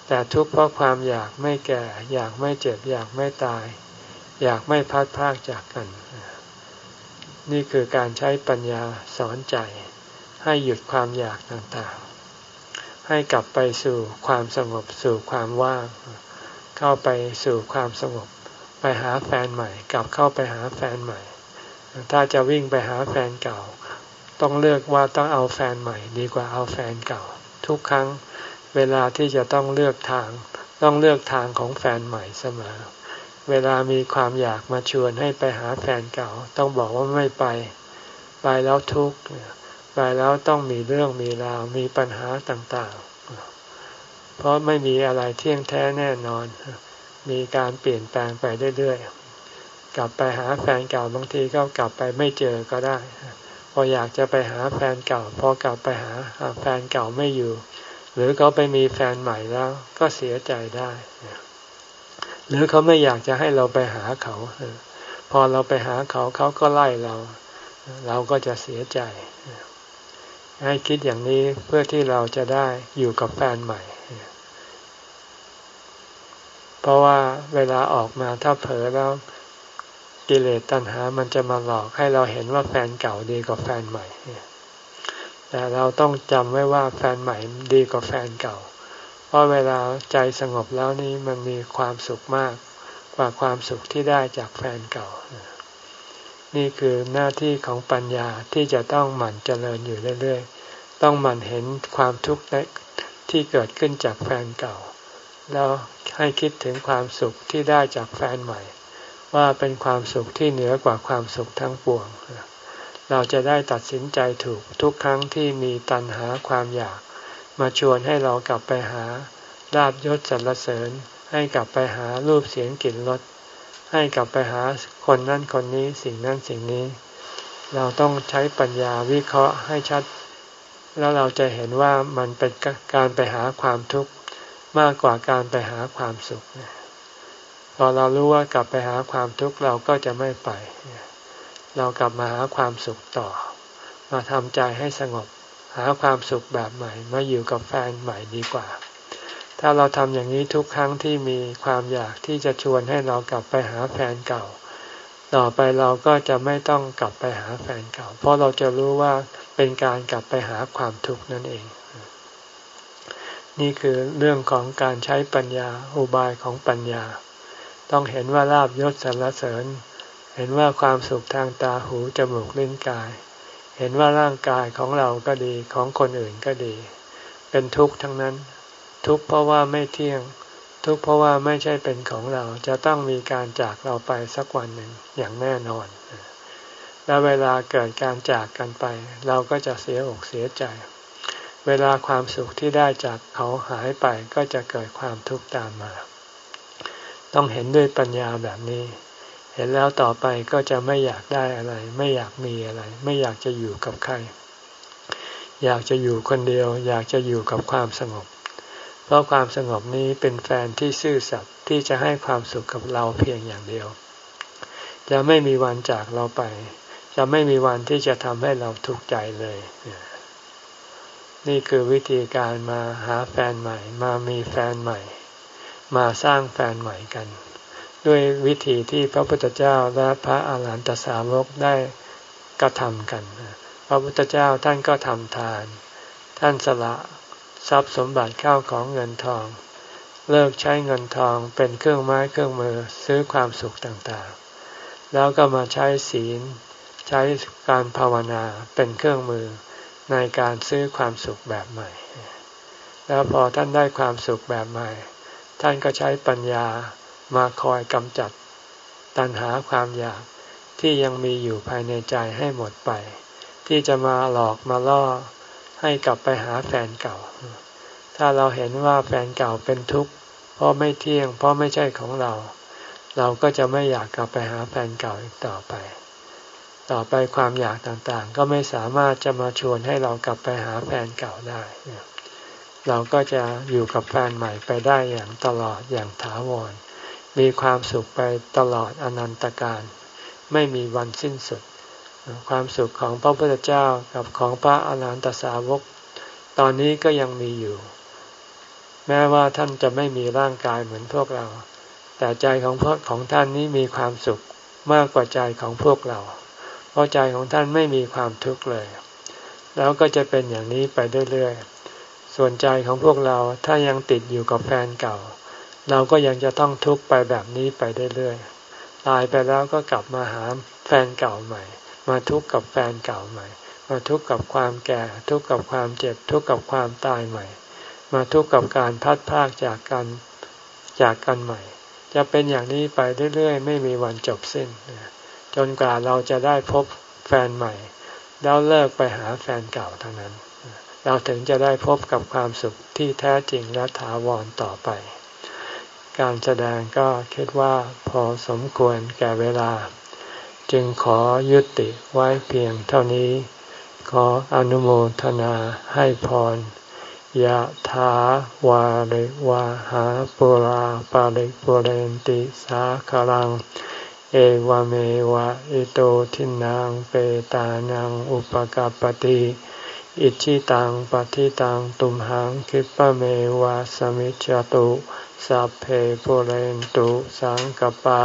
แต่ทุกข์เพราะความอยากไม่แก่ อยากไม่เจ็บอยากไม่ตาย อยากไม่พัดพากจากกัน นี่คือการใช้ปัญญาสอนใจให้หยุดความอยากต่างๆ ให้กลับไปสู่ความสงบสู่ความว่าง เข้าไปสู่ความสงบ ไปหาแฟนใหม่ กลับเข้าไปหาแฟนใหม่ ถ้าจะวิ่งไปหาแฟนเก่า ต้องเลือกว่าต้องเอาแฟนใหม่ ดีกว่าเอาแฟนเก่า ทุกครั้งเวลาที่จะต้องเลือกทาง ต้องเลือกทางของแฟนใหม่เสมอ เวลามีความอยากมาชวนให้ไปหาแฟนเก่า ต้องบอกว่าไม่ไป ไปแล้วทุกข์ ไปแล้วต้องมีเรื่องมีราวมีปัญหาต่างๆ เพราะไม่มีอะไรเที่ยงแท้แน่นอน มีการเปลี่ยนแปลงไปเรื่อยๆ กลับไปหาแฟนเก่าบางทีก็กลับไปไม่เจอก็ได้ พออยากจะไปหาแฟนเก่า พอกลับไปหาแฟนเก่าไม่อยู่ หรือเขาไปมีแฟนใหม่แล้วก็เสียใจได้ หรือเขาไม่อยากจะให้เราไปหาเขา พอเราไปหาเขาเขาก็ไล่เรา เราก็จะเสียใจ ให้คิดอย่างนี้เพื่อที่เราจะได้อยู่กับแฟนใหม่ เพราะว่าเวลาออกมาถ้าเผลอแล้วกิเลสตัณหา มันจะมาหลอกให้เราเห็นว่าแฟนเก่าดีกว่าแฟนใหม่ แต่เราต้องจำไว้ว่าแฟนใหม่ดีกว่าแฟนเก่า เพราะเวลาใจสงบแล้วนี้มันมีความสุขมากกว่าความสุขที่ได้จากแฟนเก่า นี่คือหน้าที่ของปัญญาที่จะต้องหมั่นเจริญอยู่เรื่อยๆ ต้องมันเห็นความทุกข์ที่เกิดขึ้นจากแฟนเก่า แล้วให้คิดถึงความสุขที่ได้จากแฟนใหม่ ว่าเป็นความสุขที่เหนือกว่าความสุขทั้งปวง เราจะได้ตัดสินใจถูกทุกครั้งที่มีตัณหาความอยาก มาชวนให้เรากลับไปหาลาบยศสรรเสริญ ให้กลับไปหารูปเสียงกลิ่นรสให้กลับไปหาคนนั้นคนนี้สิ่งนั้นสิ่งนี้ เราต้องใช้ปัญญาวิเคราะห์ให้ชัด แล้วเราจะเห็นว่ามันเป็นการไปหาความทุกข์มากกว่าการไปหาความสุขพอเรารู้ว่ากลับไปหาความทุกข์เราก็จะไม่ไป เรากลับมาหาความสุขต่อ มาทำใจให้สงบ หาความสุขแบบใหม่ มาอยู่กับแฟนใหม่ดีกว่า ถ้าเราทำอย่างนี้ทุกครั้งที่มีความอยากที่จะชวนให้เรากลับไปหาแฟนเก่า ต่อไปเราก็จะไม่ต้องกลับไปหาแฟนเก่า เพราะเราจะรู้ว่า เป็นการกลับไปหาความทุกข์นั่นเอง นี่คือเรื่องของการใช้ปัญญาอุบายของปัญญา ต้องเห็นว่าลาบยศสรรเสริญ เห็นว่าความสุขทางตาหูจมูกลิ้นกาย เห็นว่าร่างกายของเราก็ดีของคนอื่นก็ดี เป็นทุกข์ทั้งนั้น ทุกข์เพราะว่าไม่เที่ยงทุกข์เพราะว่าไม่ใช่เป็นของเราจะต้องมีการจากเราไปสักวันหนึ่งอย่างแน่นอน และเวลาเกิดการจากกันไป เราก็จะเสียอกเสียใจ เวลาความสุขที่ได้จากเขาหายไปก็จะเกิดความทุกข์ตามมา ต้องเห็นด้วยปัญญาแบบนี้ เห็นแล้วต่อไปก็จะไม่อยากได้อะไร ไม่อยากมีอะไร ไม่อยากจะอยู่กับใคร อยากจะอยู่คนเดียว อยากจะอยู่กับความสงบ เพราะความสงบนี้เป็นแฟนที่ซื่อสัตย์ที่จะให้ความสุขกับเราเพียงอย่างเดียว จะไม่มีวันจากเราไป จะไม่มีวันที่จะทำให้เราทุกข์ใจเลย นี่คือวิธีการมาหาแฟนใหม่ มามีแฟนใหม่ มาสร้างแฟนใหม่กัน ด้วยวิธีที่พระพุทธเจ้าและพระอาหารหันตสาวกได้กระทำกัน พระพุทธเจ้าท่านก็ทำทาน ท่านสละทรัพย์สมบัติเข้าของเงินทอง เลิกใช้เงินทองเป็นเครื่องไม้เครื่องมือซื้อความสุขต่างๆ แล้วก็มาใช้ศีล ใช้การภาวนาเป็นเครื่องมือในการซื้อความสุขแบบใหม่ แล้วพอท่านได้ความสุขแบบใหม่ ท่านก็ใช้ปัญญามาคอยกำจัดตัณหาความอยากที่ยังมีอยู่ภายในใจให้หมดไป ที่จะมาหลอกมาล่อให้กลับไปหาแฟนเก่า ถ้าเราเห็นว่าแฟนเก่าเป็นทุกข์เพราะไม่เที่ยงเพราะไม่ใช่ของเรา เราก็จะไม่อยากกลับไปหาแฟนเก่าอีกต่อไป ต่อไปความอยากต่างๆ ก็ไม่สามารถจะมาชวนให้เรากลับไปหาแฟนเก่าได้ เราก็จะอยู่กับแฟนใหม่ไปได้อย่างตลอดอย่างถาวร มีความสุขไปตลอดอนันตการ ไม่มีวันสิ้นสุด ความสุขของพระพุทธเจ้ากับของพระอรหันตสาวก ตอนนี้ก็ยังมีอยู่ แม้ว่าท่านจะไม่มีร่างกายเหมือนพวกเรา แต่ใจของพวกของท่านนี้มีความสุขมากกว่าใจของพวกเรา เพราะใจของท่านไม่มีความทุกข์เลย แล้วก็จะเป็นอย่างนี้ไปเรื่อยๆ ส่วนใจของพวกเราถ้ายังติดอยู่กับแฟนเก่า เราก็ยังจะต้องทุกข์ไปแบบนี้ไปเรื่อยๆ ตายไปแล้วก็กลับมาหาแฟนเก่าใหม่ มาทุกข์กับแฟนเก่าใหม่ มาทุกข์กับความแก่ ทุกข์กับความเจ็บ ทุกข์กับความตายใหม่ มาทุกข์กับการพัดพากจากกันจากกันใหม่ จะเป็นอย่างนี้ไปเรื่อยๆ ไม่มีวันจบสิ้น จนกว่าเราจะได้พบแฟนใหม่ แล้วเลิกไปหาแฟนเก่าทั้งนั้น เราถึงจะได้พบกับความสุขที่แท้จริงและถาวรต่อไป การแสดงก็คิดว่าพอสมควรแก่เวลา จึงขอยุติไว้เพียงเท่านี้ ขออนุโมทนาให้พรยะถาวาริวาหาปุราปาริปุเรนติสาคลัง เอวเมวะอิโตทินังเปตานังอุปกาปติอิชิตังปฏิตังตุมหังคิปะเมวะสมิจจตุสัพเพปุเรนตุสังกปา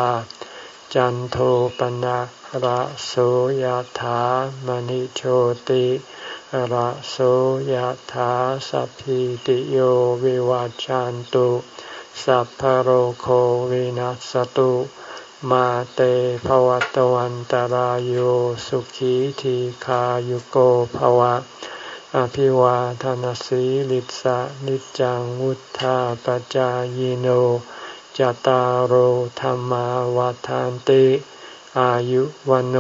จันโทปนะระโสยธามณิโชติระโสยธาสัพพิติโยวิวัจจันตุสัพพโรโควินัสตุ มาเตภวตวันตารโยสุขีทีขายุโกภวะ อภิวาทานสีลิสะนิจังวุธาปจายโนจตารโหธรรมวาทานติ อายุวันโอ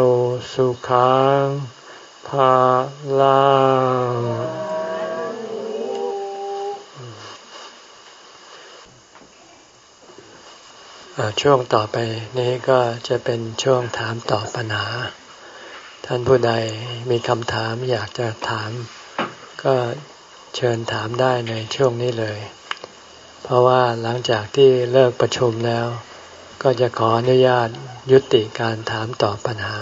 สุขังภาลัง ช่วงต่อไปนี้ก็จะเป็นช่วงถามตอบปัญหา ท่านผู้ใดมีคำถามอยากจะถาม ก็เชิญถามได้ในช่วงนี้เลย เพราะว่าหลังจากที่เลิกประชุมแล้ว ก็จะขออนุญาตยุติการถามตอบปัญหา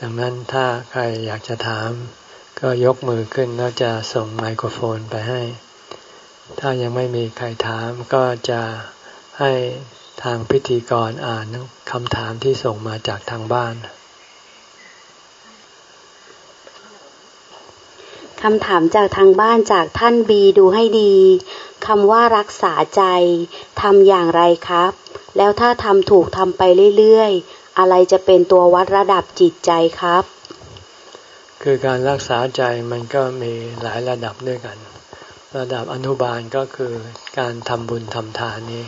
ดังนั้นถ้าใครอยากจะถาม ก็ยกมือขึ้นแล้วจะส่งไมโครโฟนไปให้ ถ้ายังไม่มีใครถามก็จะให้ ทางพิธีกรอ่านคำถามที่ส่งมาจากทางบ้าน คำถามจากทางบ้านจากท่านบีดูให้ดีคำว่ารักษาใจทำอย่างไรครับ แล้วถ้าทำถูกทำไปเรื่อยๆ อะไรจะเป็นตัววัดระดับจิตใจครับ คือการรักษาใจมันก็มีหลายระดับด้วยกัน ระดับอนุบาลก็คือการทำบุญทำทานนี้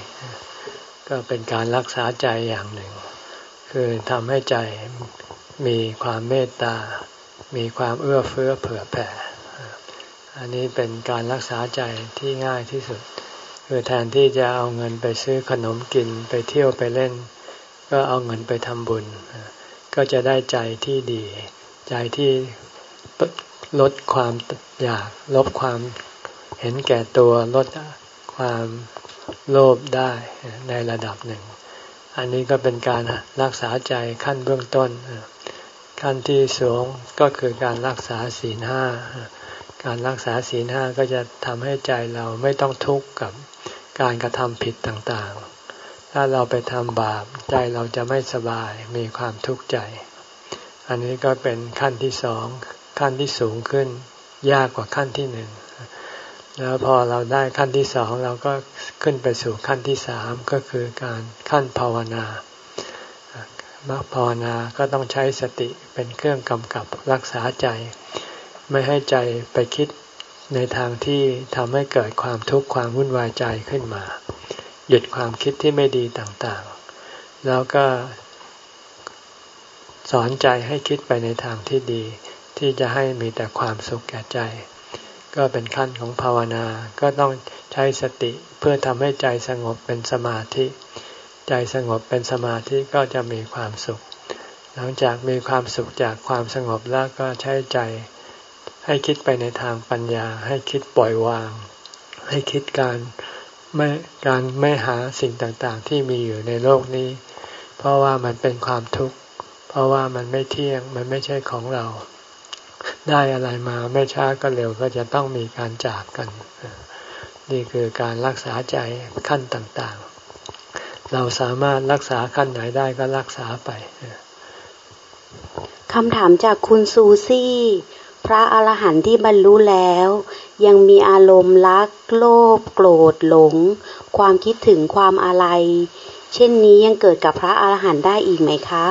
ก็เป็นการรักษาใจอย่างหนึ่ง คือทำให้ใจมีความเมตตา มีความเอื้อเฟื้อเผื่อแผ่ อันนี้เป็นการรักษาใจที่ง่ายที่สุด คือแทนที่จะเอาเงินไปซื้อขนมกินไปเที่ยวไปเล่น ก็เอาเงินไปทำบุญ ก็จะได้ใจที่ดี ใจที่ลดความอยากลบความเห็นแก่ตัวลดความ โลภได้ในระดับหนึ่ง อันนี้ก็เป็นการรักษาใจขั้นเบื้องต้น ขั้นที่สูงก็คือการรักษาศีลห้า การรักษาศีลห้าก็จะทำให้ใจเราไม่ต้องทุกข์กับการกระทำผิดต่างๆ ถ้าเราไปทำบาปใจเราจะไม่สบายมีความทุกข์ใจ อันนี้ก็เป็นขั้นที่สอง ขั้นที่สูงขึ้น ยากกว่าขั้นที่หนึ่ง แล้วพอเราได้ขั้นที่สองเราก็ขึ้นไปสู่ขั้นที่สามก็คือการขั้นภาวนามักภาวนาก็ต้องใช้สติเป็นเครื่องกำกับรักษาใจ ไม่ให้ใจไปคิดในทางที่ทำให้เกิดความทุกข์ความวุ่นวายใจขึ้นมา หยุดความคิดที่ไม่ดีต่างๆ แล้วก็ สอนใจให้คิดไปในทางที่ดี ที่จะให้มีแต่ความสุขแก่ใจ ก็เป็นขั้นของภาวนา ก็ต้องใช้สติเพื่อทำให้ใจสงบเป็นสมาธิ ใจสงบเป็นสมาธิก็จะมีความสุข หลังจากมีความสุขจากความสงบแล้วก็ใช้ใจให้คิดไปในทางปัญญา ให้คิดปล่อยวาง ให้คิดการไม่การไม่หาสิ่งต่างๆ ที่มีอยู่ในโลกนี้ เพราะว่ามันเป็นความทุกข์ เพราะว่ามันไม่เที่ยงมันไม่ใช่ของเรา ได้อะไรมาไม่ช้าก็เร็วก็จะต้องมีการจากกัน นี่คือการรักษาใจขั้นต่างๆ เราสามารถรักษาขั้นไหนได้ก็รักษาไปคำถามจากคุณซูซี่ พระอรหันต์ที่บรรลุแล้ว ยังมีอารมณ์รักโลภโกรธหลง ความคิดถึงความอะไร เช่นนี้ยังเกิดกับพระอรหันต์ได้อีกไหมคะ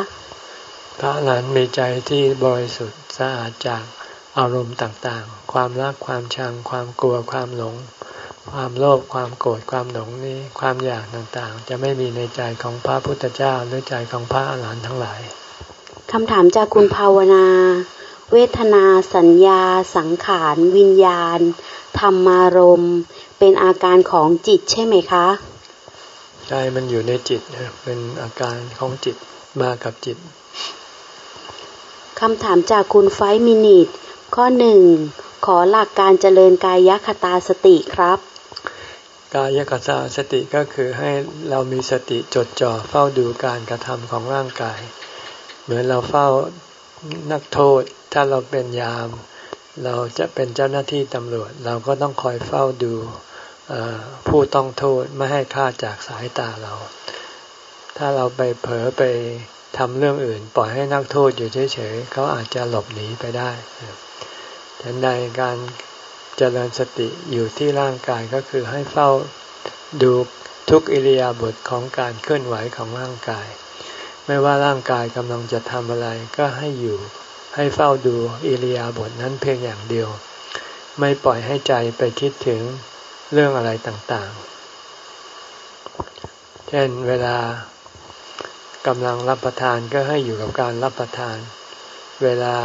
พระอรหันต์มีใจที่บริสุทธิ์สะอาดจาก อารมณ์ต่างๆ ความรักความชัง ความกลัวความหลง ความโลภความโกรธความหลงนี้ความอยากต่างๆ จะไม่มีในใจของพระพุทธเจ้าหรือใจของพระอรหันต์ทั้งหลายคำถามจากคุณภาวนา เวทนาสัญญา สังขาร วิญญาณธรรมารมเป็นอาการของจิตใช่ไหมคะใช่มันอยู่ในจิตเป็นอาการของจิตมากับจิตคำถามจากคุณไฟมินิท ข้อหนึ่งขอหลักการเจริญกายคตาสติครับ กายคตาสติก็คือให้เรามีสติจดจ่อเฝ้าดูการกระทำของร่างกาย เหมือนเราเฝ้านักโทษ ถ้าเราเป็นยาม เราจะเป็นเจ้าหน้าที่ตำรวจ เราก็ต้องคอยเฝ้าดูผู้ต้องโทษไม่ให้ค่าจากสายตาเรา ถ้าเราไปเผลอไปทำเรื่องอื่น ปล่อยให้นักโทษอยู่เฉยๆเขาอาจจะหลบหนีไปได้ ฉันใดการเจริญสติอยู่ที่ร่างกายก็คือให้เฝ้าดูทุกอิริยาบถของการเคลื่อนไหวของร่างกาย ไม่ว่าร่างกายกำลังจะทำอะไรก็ให้อยู่ ให้เฝ้าดูอิริยาบถนั้นเพียงอย่างเดียว ไม่ปล่อยให้ใจไปคิดถึงเรื่องอะไรต่างๆ เช่นเวลากำลังรับประทานก็ให้อยู่กับการรับประทาน เวลา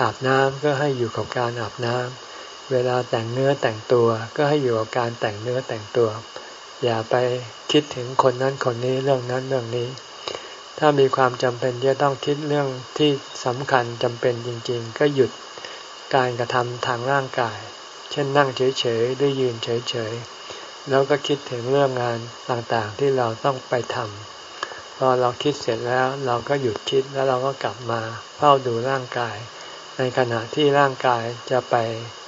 อาบน้ำก็ให้อยู่กับการอาบน้ำเวลาแต่งเนื้อแต่งตัวก็ให้อยู่กับการแต่งเนื้อแต่งตัว อย่าไปคิดถึงคนนั้นคนนี้เรื่องนั้นเรื่องนี้ ถ้ามีความจำเป็นจะต้องคิดเรื่องที่สำคัญจำเป็นจริง ๆ ก็หยุดการกระทำทางร่างกาย เช่นนั่งเฉยๆหรือยืนเฉยๆ แล้วก็คิดถึงเรื่องงานต่างๆที่เราต้องไปทำพอเราคิดเสร็จแล้วเราก็หยุดคิดแล้วเราก็กลับมาเฝ้าดูร่างกาย ในขณะที่ร่างกายจะไป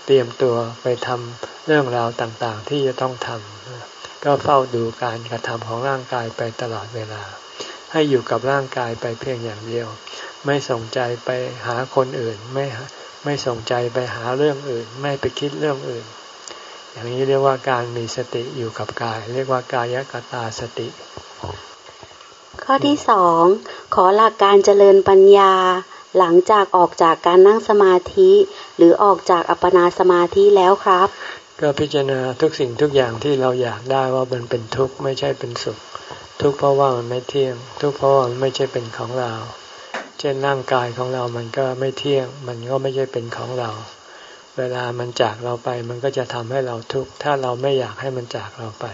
เตรียมตัวไปทำเรื่องราวต่างๆ ที่จะต้องทำก็เฝ้าดูการกระทำของร่างกายไปตลอดเวลา ให้อยู่กับร่างกายไปเพียงอย่างเดียว ไม่สนใจไปหาคนอื่น ไม่ไม่สนใจไปหาเรื่องอื่น ไม่ไปคิดเรื่องอื่น อย่างนี้เรียกว่าการมีสติอยู่กับกาย เรียกว่ากายกตาสติ ข้อที่สองขอหลักการเจริญปัญญา หลังจากออกจากการนั่งสมาธิ หรือออกจากอัปปนาสมาธิแล้วครับ ก็พิจารณาทุกสิ่งทุกอย่างที่เราอยากได้ว่ามันเป็นทุกข์ไม่ใช่เป็นสุข ทุกข์เพราะว่ามันไม่เที่ยง ทุกข์เพราะว่ามันไม่ใช่เป็นของเรา เช่นร่างกายของเรามันก็ไม่เที่ยง มันก็ไม่ใช่เป็นของเรา เวลามันจากเราไปมันก็จะทำให้เราทุกข์ถ้าเราไม่อยากให้มันจากเราไป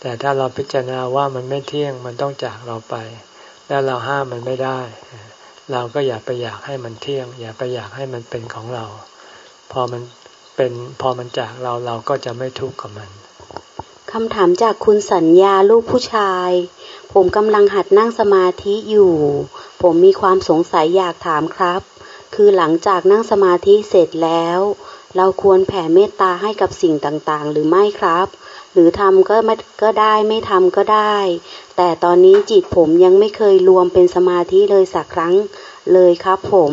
แต่ถ้าเราพิจารณาว่ามันไม่เที่ยงมันต้องจากเราไป แล้วเราห้ามมันไม่ได้ เราก็อย่าไปอยากให้มันเที่ยง อย่าไปอยากให้มันเป็นของเรา พอมันเป็นพอมันจากเราเราก็จะไม่ทุกข์กับมันคำถามจากคุณสัญญาลูกผู้ชาย ผมกำลังหัดนั่งสมาธิอยู่ ผมมีความสงสัยอยากถามครับ คือหลังจากนั่งสมาธิเสร็จแล้ว เราควรแผ่เมตตาให้กับสิ่งต่างๆ หรือไม่ครับ รือทำก็ไม่ก็ได้ไม่ทำก็ได้ แต่ตอนนี้จิตผมยังไม่เคยรวมเป็นสมาธิเลยสักครั้งเลยครับผม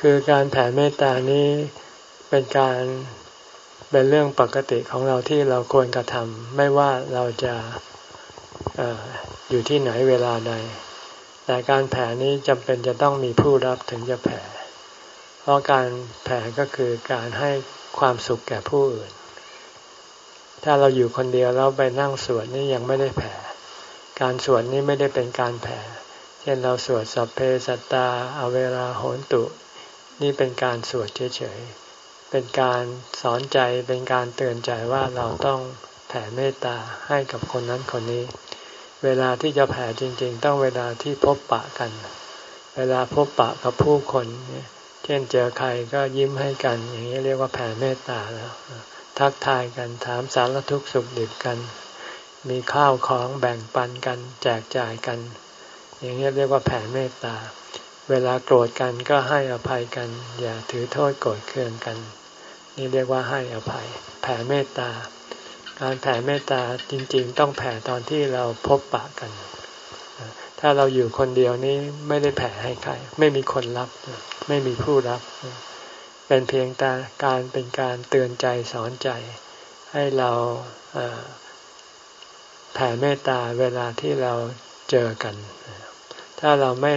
คือการแผ่เมตตานี้เป็นการเป็นเรื่องปกติของเราที่เราควรกระทำไม่ว่าเราจะออยู่ที่ไหนเวลาใด แต่การแผ่นี้จำเป็นจะต้องมีผู้รับถึงจะแผ่ เพราะการแผ่ก็คือการให้ความสุขแก่ผู้อื่น ถ้าเราอยู่คนเดียวแล้วไปนั่งสวดนี่ยังไม่ได้แผ่ การสวดนี้ไม่ได้เป็นการแผ่ เช่นเราสวดสัพเพสัตตาอเวราโหนตุ นี่เป็นการสวดเฉยๆ เป็นการสอนใจ เป็นการเตือนใจว่าเราต้องแผ่เมตตาให้กับคนนั้นคนนี้ เวลาที่จะแผ่จริง ๆ ต้องเวลาที่พบปะกัน เวลาพบปะกับผู้คนเนี่ยเช่นเจอใครก็ยิ้มให้กัน อย่างนี้เรียกว่าแผ่เมตตาแล้ว ทักทายกันถามสารทุกข์สุขดิบกัน มีข้าวของแบ่งปันกันแจกจ่ายกัน อย่างนี้เรียกว่าแผ่เมตตา เวลาโกรธกันก็ให้อภัยกัน อย่าถือโทษโกรธเคืองกัน นี่เรียกว่าให้อภัย แผ่เมตตา การแผ่เมตตาจริง ๆ ต้องแผ่ตอนที่เราพบปะกัน ถ้าเราอยู่คนเดียวนี้ไม่ได้แผ่ให้ใคร ไม่มีคนรับ ไม่มีผู้รับ เป็นเพียงแต่การเป็นการเตือนใจสอนใจ ให้เราแผ่เมตตาเวลาที่เราเจอกัน ถ้าเราไม่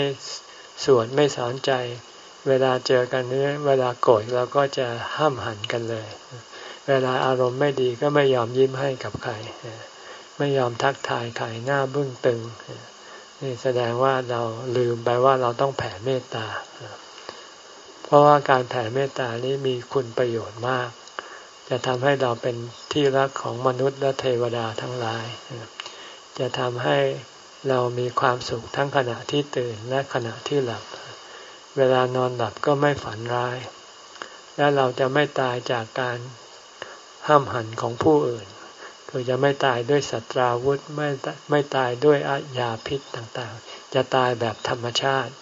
สวดไม่สอนใจ เวลาเจอกันนี้เวลาโกรธเราก็จะห้ามหันกันเลย เวลาอารมณ์ไม่ดีก็ไม่ยอมยิ้มให้กับใคร ไม่ยอมทักทายใครหน้าบึ้งตึง นี่แสดงว่าเราลืมไปว่าเราต้องแผ่เมตตา เพราะว่าการแผ่เมตตานี้มีคุณประโยชน์มาก จะทำให้เราเป็นที่รักของมนุษย์และเทวดาทั้งหลาย จะทำให้เรามีความสุขทั้งขณะที่ตื่นและขณะที่หลับ เวลานอนหลับก็ไม่ฝันร้าย และเราจะไม่ตายจากการห้ามหันของผู้อื่น คือจะไม่ตายด้วยสัตราวุธไม่ไม่ตายด้วยอาญาพิษต่างๆ จะตายแบบธรรมชาติ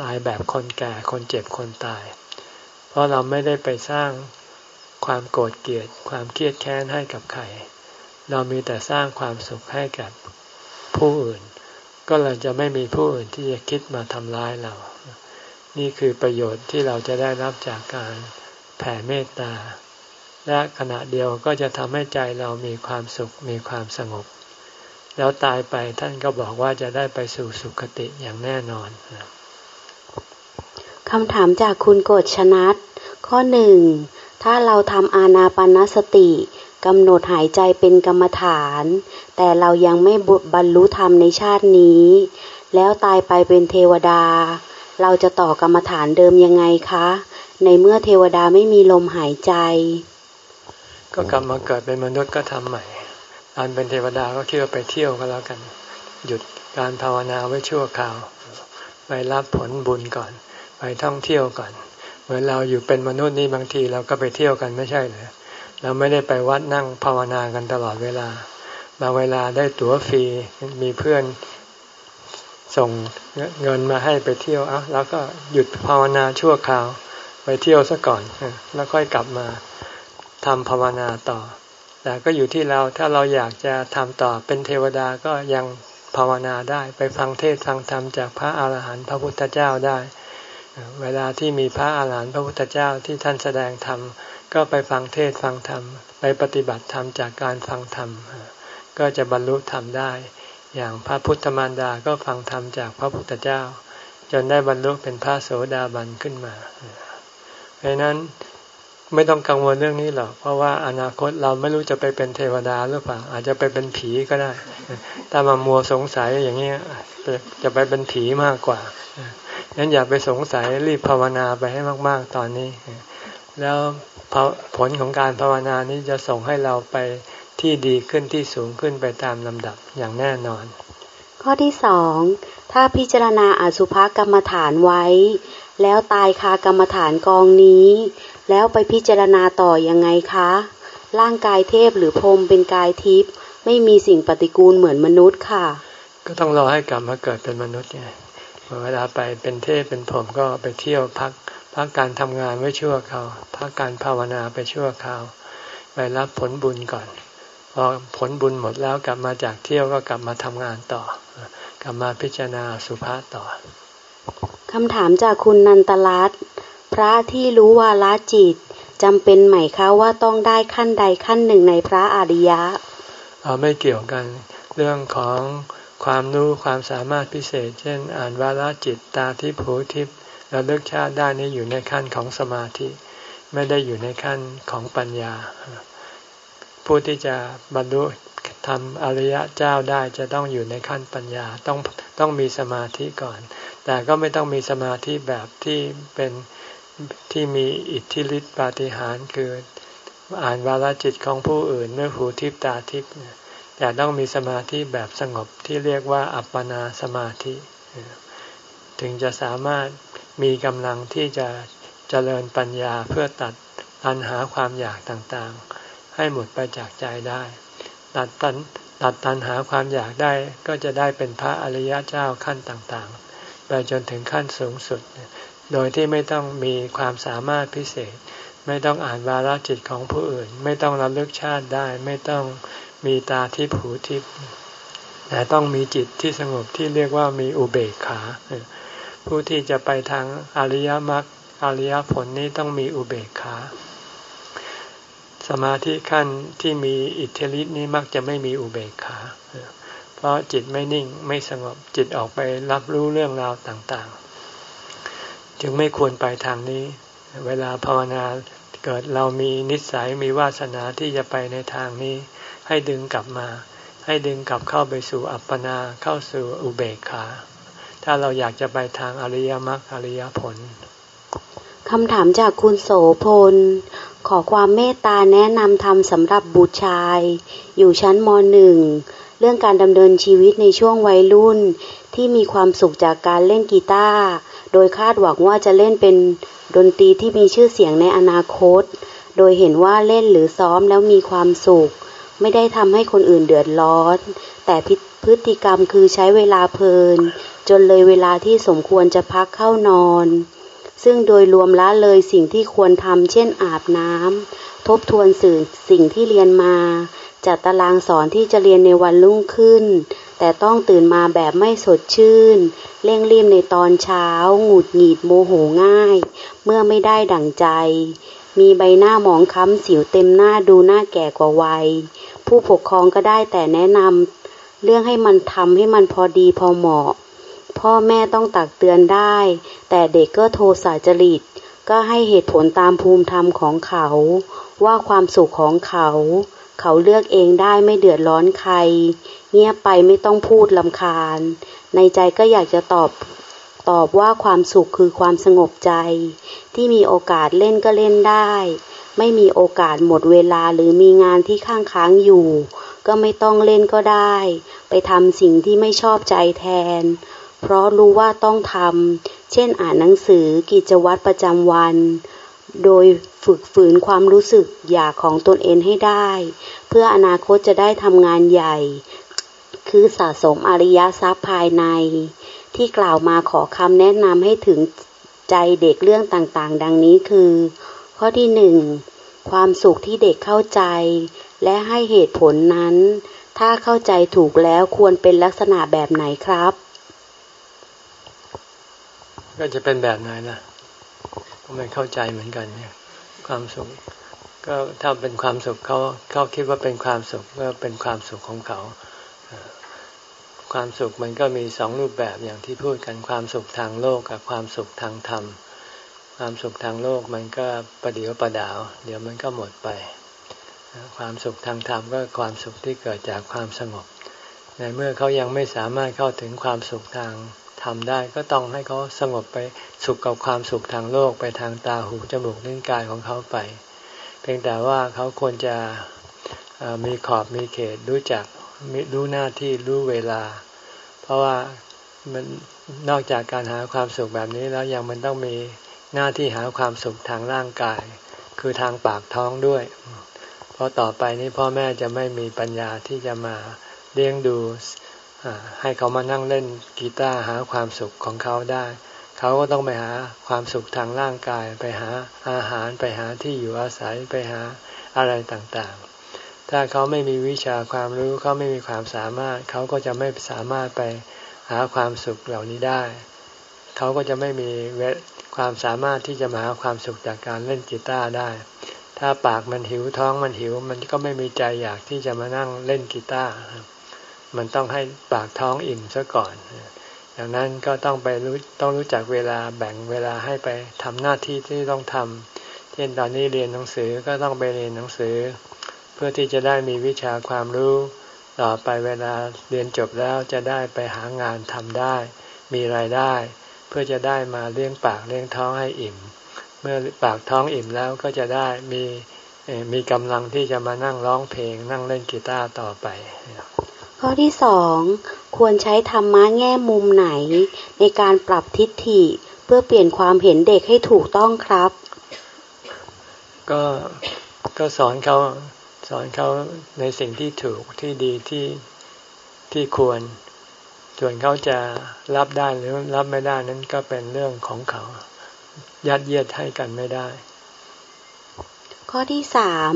ตายแบบคนแก่คนเจ็บคนตาย เพราะเราไม่ได้ไปสร้างความโกรธเกลียดความเครียดแค้นให้กับใคร เรามีแต่สร้างความสุขให้กับผู้อื่น ก็เราจะไม่มีผู้อื่นที่จะคิดมาทำร้ายเรา นี่คือประโยชน์ที่เราจะได้รับจากการแผ่เมตตา และขณะเดียวก็จะทำให้ใจเรามีความสุขมีความสงบ แล้วตายไปท่านก็บอกว่าจะได้ไปสู่สุคติอย่างแน่นอน คำถามจากคุณกศชนัดข้อหนึ่งถ้าเราทำอานาปนสติกำหนดหายใจเป็นกรรมฐาน แต่เรายังไม่บรรลุธรรมในชาตินี้ แล้วตายไปเป็นเทวดา เราจะต่อกรรมฐานเดิมยังไงคะ ในเมื่อเทวดาไม่มีลมหายใจ ก็กลับมาเกิดเป็นมนุษย์ก็ทำใหม่อันเป็นเทวดาก็คิดว่าไปเที่ยวก็แล้วกัน หยุดการภาวนาไว้ชั่วคราว ไปรับผลบุญก่อน ไปท่องเที่ยวก่อน เหมือนเราอยู่เป็นมนุษย์นี่บางทีเราก็ไปเที่ยวกันไม่ใช่เหรอเราไม่ได้ไปวัดนั่งภาวนากันตลอดเวลา บางเวลาได้ตั๋วฟรีมีเพื่อนส่งเงินมาให้ไปเที่ยวอะแล้วก็หยุดภาวนาชั่วคราว ไปเที่ยวซะก่อนแล้วค่อยกลับมาทำภาวนาต่อ แต่ก็อยู่ที่เราถ้าเราอยากจะทำต่อเป็นเทวดาก็ยังภาวนาได้ ไปฟังเทศฟังธรรมจากพระอาหารหันต์พระพุทธเจ้าได้ เวลาที่มีพระอาหารหันต์พระพุทธเจ้าที่ท่านแสดงธรรม ก็ไปฟังเทศฟังธรรม ไปปฏิบัติธรรมจากการฟังธรรม ก็จะบรรลุธรรมได้ อย่างพระพุทธมารดาก็ฟังธรรมจากพระพุทธเจ้า จนได้บรรลุเป็นพระโสดาบันขึ้นมา เพราะนั้นไม่ต้องกังวลเรื่องนี้หรอก เพราะว่าอนาคตเราไม่รู้จะไปเป็นเทวดาหรือเปล่า อาจจะไปเป็นผีก็ได้ ถ้ามามัวสงสัยอย่างนี้จะไปเป็นผีมากกว่า นั้นอย่าไปสงสัยรีบภาวนาไปให้มาก ๆ ตอนนี้ แล้วผลของการภาวนานี้จะส่งให้เราไปที่ดีขึ้นที่สูงขึ้นไปตามลำดับอย่างแน่นอน ข้อที่สองถ้าพิจารณาอสุภกรรมฐานไว้ แล้วตายคากรรมฐานกองนี้ แล้วไปพิจารณาต่อยังไงคะ ร่างกายเทพหรือพรมเป็นกายทิพย์ไม่มีสิ่งปฏิกูลเหมือนมนุษย์ค่ะ ก็ต้องรอให้กลับมาเกิดเป็นมนุษย์ไง เวลาไปเป็นเทพเป็นพรมก็ไปเที่ยวพักพักการทำงานไว้ชั่วคราวพักการภาวนาไปชั่วคราวไปรับผลบุญก่อน พอผลบุญหมดแล้วกลับมาจากเที่ยวก็กลับมาทำงานต่อ กลับมาพิจารณาสุภาษต่อคำถามจากคุณนันตลัตพระที่รู้วาลจิตจำเป็นไหมคะว่าต้องได้ขั้นใดขั้นหนึ่งในพระอริยะเอาไม่เกี่ยวกันเรื่องของ ความรู้ความสามารถพิเศษ เช่น อ่านวาลจิตตาทิพหูทิพแล้วเลิกชาติได้นี้อยู่ในขั้นของสมาธิ ไม่ได้อยู่ในขั้นของปัญญา ผู้ที่จะบรรลุทำอริยะเจ้าได้จะต้องอยู่ในขั้นปัญญาต้องต้องมีสมาธิก่อน แต่ก็ไม่ต้องมีสมาธิแบบที่เป็นที่มีอิทธิฤทธิปาฏิหาริย์คืออ่านวาลจิตของผู้อื่นเมื่อหูทิพตาทิพ แต่ต้องมีสมาธิแบบสงบที่เรียกว่าอัปปนาสมาธิ ถึงจะสามารถมีกำลังที่จะเจริญปัญญาเพื่อตัดตัณหาความอยากต่างๆ ให้หมดไปจากใจได้ ตัดตันตัดตันหาความอยากได้ก็จะได้เป็นพระอริยเจ้าขั้นต่างๆ ไปจนถึงขั้นสูงสุด โดยที่ไม่ต้องมีความสามารถพิเศษ ไม่ต้องอ่านวาลจิตของผู้อื่น ไม่ต้องระลึกชาติได้ ไม่ต้อง มีตาทิพหูทิพแต่ต้องมีจิตที่สงบที่เรียกว่ามีอุเบกขา ผู้ที่จะไปทางอริยมรรคอริยผลนี้ต้องมีอุเบกขา สมาธิขั้นที่มีอิทธิฤทธิ์นี้มักจะไม่มีอุเบกขา เพราะจิตไม่นิ่งไม่สงบจิตออกไปรับรู้เรื่องราวต่างๆ จึงไม่ควรไปทางนี้ เวลาภาวนาเกิดเรามีนิสัยมีวาสนาที่จะไปในทางนี้ ให้ดึงกลับมา ให้ดึงกลับเข้าไปสู่อัปปนาเข้าสู่อุเบกขา ถ้าเราอยากจะไปทางอริยมรรคอริยผลคำถามจากคุณโสพล ขอความเมตตาแนะนำธรรมสำหรับบุตรชาย อยู่ชั้นมหนึ่งเรื่องการดำเนินชีวิตในช่วงวัยรุ่นที่มีความสุขจากการเล่นกีตาร์โดยคาดหวังว่าจะเล่นเป็นดนตรีที่มีชื่อเสียงในอนาคต โดยเห็นว่าเล่นหรือซ้อมแล้วมีความสุข ไม่ได้ทำให้คนอื่นเดือดร้อน แต่พฤติกรรมคือใช้เวลาเพลิน จนเลยเวลาที่สมควรจะพักเข้านอน ซึ่งโดยรวมละเลยสิ่งที่ควรทำเช่นอาบน้ำทบทวนสื่อสิ่งที่เรียนมา จัดตารางสอนที่จะเรียนในวันรุ่งขึ้น แต่ต้องตื่นมาแบบไม่สดชื่น เร่งรีบในตอนเช้า หงุดหงิดโมโหง่าย เมื่อไม่ได้ดั่งใจมีใบหน้าหมองค้ำสิวเต็มหน้าดูหน้าแก่กว่าวัย ผู้ปกครองก็ได้แต่แนะนำเรื่องให้มันทำให้มันพอดีพอเหมาะ พ่อแม่ต้องตักเตือนได้ แต่เด็กก็โทสาจริต ก็ให้เหตุผลตามภูมิธรรมของเขา ว่าความสุขของเขา เขาเลือกเองได้ไม่เดือดร้อนใคร เงียบไปไม่ต้องพูดลำคาญ ในใจก็อยากจะตอบตอบว่าความสุขคือความสงบใจ ที่มีโอกาสเล่นก็เล่นได้ ไม่มีโอกาสหมดเวลาหรือมีงานที่ข้างค้างอยู่ ก็ไม่ต้องเล่นก็ได้ ไปทำสิ่งที่ไม่ชอบใจแทน เพราะรู้ว่าต้องทำเช่นอ่านหนังสือกิจวัตรประจำวัน โดยฝึกฝืนความรู้สึกอยากของตนเองให้ได้ เพื่ออนาคตจะได้ทำงานใหญ่ คือสะสมอริยทรัพย์ภายใน ที่กล่าวมาขอคำแนะนำให้ถึงใจเด็กเรื่องต่างๆ ดังนี้คือ ข้อที่หนึ่งความสุขที่เด็กเข้าใจ และให้เหตุผลนั้น ถ้าเข้าใจถูกแล้วควรเป็นลักษณะแบบไหนครับ ก็จะเป็นแบบไหนล่ะก็ไม่เข้าใจเหมือนกันเนี่ย ความสุข ก็ถ้าเป็นความสุขเขาเขาคิดว่าเป็นความสุขก็เป็นความสุขของเขา ความสุขมันก็มีสองรูปแบบอย่างที่พูดกันความสุขทางโลกกับความสุขทางธรรม ความสุขทางโลกมันก็ประเดียวประดาว เดี๋ยวมันก็หมดไป ความสุขทางธรรมก็ความสุขที่เกิดจากความสงบ ในเมื่อเขายังไม่สามารถเข้าถึงความสุขทางธรรมได้ ก็ต้องให้เขาสงบไปสุขกับความสุขทางโลกไปทางตาหูจมูกนิ้วกายของเขาไป เพียงแต่ว่าเขาควรจะมีขอบมีเขตรู้จักรู้หน้าที่รู้เวลา เพราะว่ามันนอกจากการหาความสุขแบบนี้แล้วยังมันต้องมี หน้าที่หาความสุขทางร่างกาย คือทางปากท้องด้วย เพราะต่อไปนี้พ่อแม่จะไม่มีปัญญาที่จะมาเลี้ยงดูให้เขามานั่งเล่นกีตาร์หาความสุขของเขาได้ เขาก็ต้องไปหาความสุขทางร่างกาย ไปหาอาหารไปหาที่อยู่อาศัยไปหาอะไรต่างๆ ถ้าเขาไม่มีวิชาความรู้เขาไม่มีความสามารถ เขาก็จะไม่สามารถไปหาความสุขเหล่านี้ได้ เขาก็จะไม่มีเว ความสามารถที่จะมาหาความสุขจากการเล่นกีตาร์ได้ ถ้าปากมันหิวท้องมันหิว มันก็ไม่มีใจอยากที่จะมานั่งเล่นกีตาร์มันต้องให้ปากท้องอิ่มซะก่อนอย่างนั้นก็ต้องไปรู้ต้องรู้จักเวลาแบ่งเวลาให้ไปทำหน้าที่ที่ต้องทำเช่นตอนนี้เรียนหนังสือก็ต้องไปเรียนหนังสือ เพื่อที่จะได้มีวิชาความรู้ ต่อไปเวลาเรียนจบแล้วจะได้ไปหางานทำได้ มีรายได้ พื่อจะได้มาเลี้ยงปากเลี้ยงท้องให้อิ่ม เมื่อปากท้องอิ่มแล้วก็จะได้มีมีกำลังที่จะมานั่งร้องเพลง นั่งเล่นกีตาร์ต่อไป ข้อที่สองควรใช้ธรรมะแง่มุมไหน ในการปรับทิฏฐิเพื่อเปลี่ยนความเห็นเด็กให้ถูกต้องครับ ก็ก็สอนเขาสอนเขาในสิ่งที่ถูกที่ดีที่ที่ควร ส่วนเขาจะรับได้หรือรับไม่ได้นั้นก็เป็นเรื่องของเขา ยัดเยียดให้กันไม่ได้ ข้อที่สาม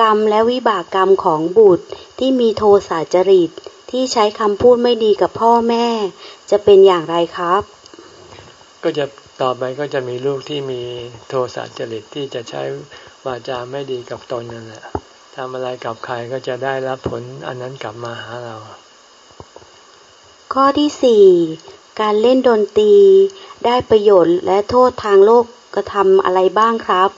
กรรมและวิบากกรรมของบุตรที่มีโทสะจริตที่ใช้คำพูดไม่ดีกับพ่อแม่ จะเป็นอย่างไรครับ ก็จะต่อไปก็จะมีลูกที่มีโทสะจริตที่จะใช้วาจาไม่ดีกับตนนั่นแหละทำอะไรกับใครก็จะได้รับผลอันนั้นกลับมาหาเรา ข้อที่สี่การเล่นดนตรี ได้ประโยชน์และโทษทางโลกกระทำอะไรบ้างครับ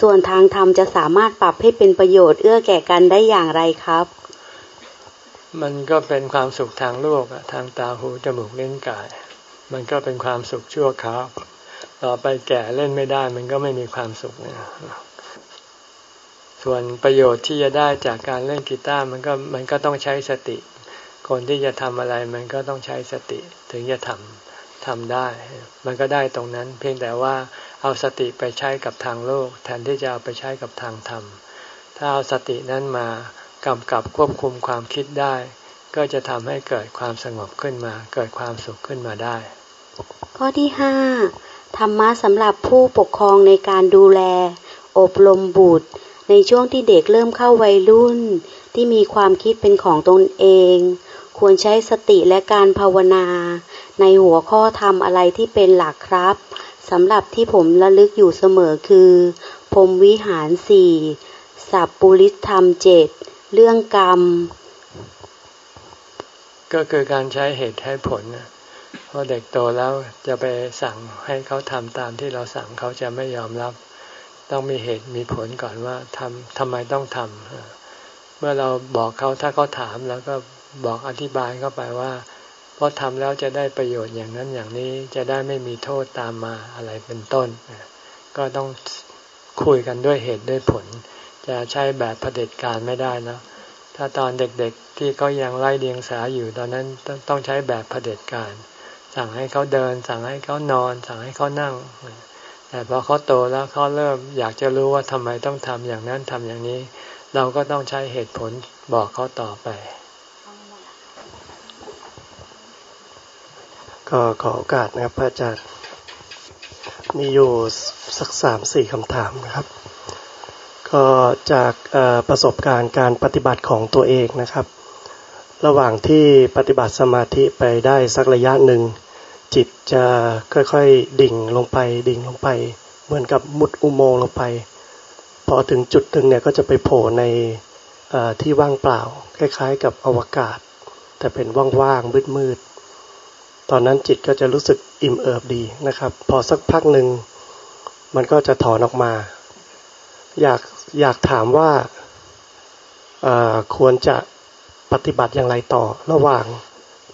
ส่วนทางธรรมจะสามารถปรับให้เป็นประโยชน์เอื้อแก่กันได้อย่างไรครับ มันก็เป็นความสุขทางโลกทางตาหูจมูกเล่นกาย มันก็เป็นความสุขชั่วคราวต่อไปแก่เล่นไม่ได้ มันก็ไม่มีความสุขเนี่ยส่วนประโยชน์ที่จะได้จากการเล่นกีตาร์มันก็มันก็ต้องใช้สติ คนที่จะทำอะไรมันก็ต้องใช้สติถึงจะทำทำได้ มันก็ได้ตรงนั้น เพียงแต่ว่าเอาสติไปใช้กับทางโลก แทนที่จะเอาไปใช้กับทางธรรม ถ้าเอาสตินั้นมากำกับควบคุมความคิดได้ ก็จะทำให้เกิดความสงบขึ้นมา เกิดความสุขขึ้นมาได้ ข้อที่ห้าธรรมะสำหรับผู้ปกครองในการดูแล อบรมบุตร ในช่วงที่เด็กเริ่มเข้าวัยรุ่น ที่มีความคิดเป็นของตนเอง ควรใช้สติและการภาวนา ในหัวข้อทำอะไรที่เป็นหลักครับสำหรับที่ผมระลึกอยู่เสมอคือพรมวิหารสี่สับปุริธรรมเจ็ดเรื่องกรรม ก็คือการใช้เหตุให้ผลเพราะเด็กโตแล้วจะไปสั่งให้เขาทำตามที่เราสั่งเขาจะไม่ยอมรับ ต้องมีเหตุมีผลก่อนว่าทำทำไมต้องทำ เมื่อเราบอกเขาถ้าเขาถามแล้วก็บอกอธิบายเข้าไปว่าเพราะทำแล้วจะได้ประโยชน์อย่างนั้นอย่างนี้จะได้ไม่มีโทษตามมาอะไรเป็นต้น ก็ต้องคุยกันด้วยเหตุด้วยผล จะใช้แบบเผด็จการไม่ได้แล้วถ้าตอนเด็กๆที่เขายังไล่เดียงสาอยู่ตอนนั้นต้องใช้แบบเผด็จการ สั่งให้เขาเดิน สั่งให้เขานอน สั่งให้เขานั่ง แต่พอเขาโตแล้วเขาเริ่มอยากจะรู้ว่าทำไมต้องทำอย่างนั้นทำอย่างนี้ เราก็ต้องใช้เหตุผลบอกเขาต่อไป ก็ขอโอกาสนะครับพระอาจารย์มีอยู่สักสามสี่คำถามนะครับ ก็จากประสบการณ์การปฏิบัติของตัวเองนะครับ ระหว่างที่ปฏิบัติสมาธิไปได้สักระยะหนึ่ง จิตจะค่อยๆ ดิ่งลงไป ดิ่งลงไป เหมือนกับมุดอุโมงค์ลงไป พอถึงจุดหนึ่งเนี่ยก็จะไปโผล่ในที่ว่างเปล่า คล้ายๆ กับอวกาศ แต่เป็นว่างๆมืดๆตอนนั้นจิตก็จะรู้สึกอิ่มเอิบดีนะครับ พอสักพักหนึ่งมันก็จะถอนออกมา อยากอยากถามว่าควรจะปฏิบัติอย่างไรต่อ ระหว่าง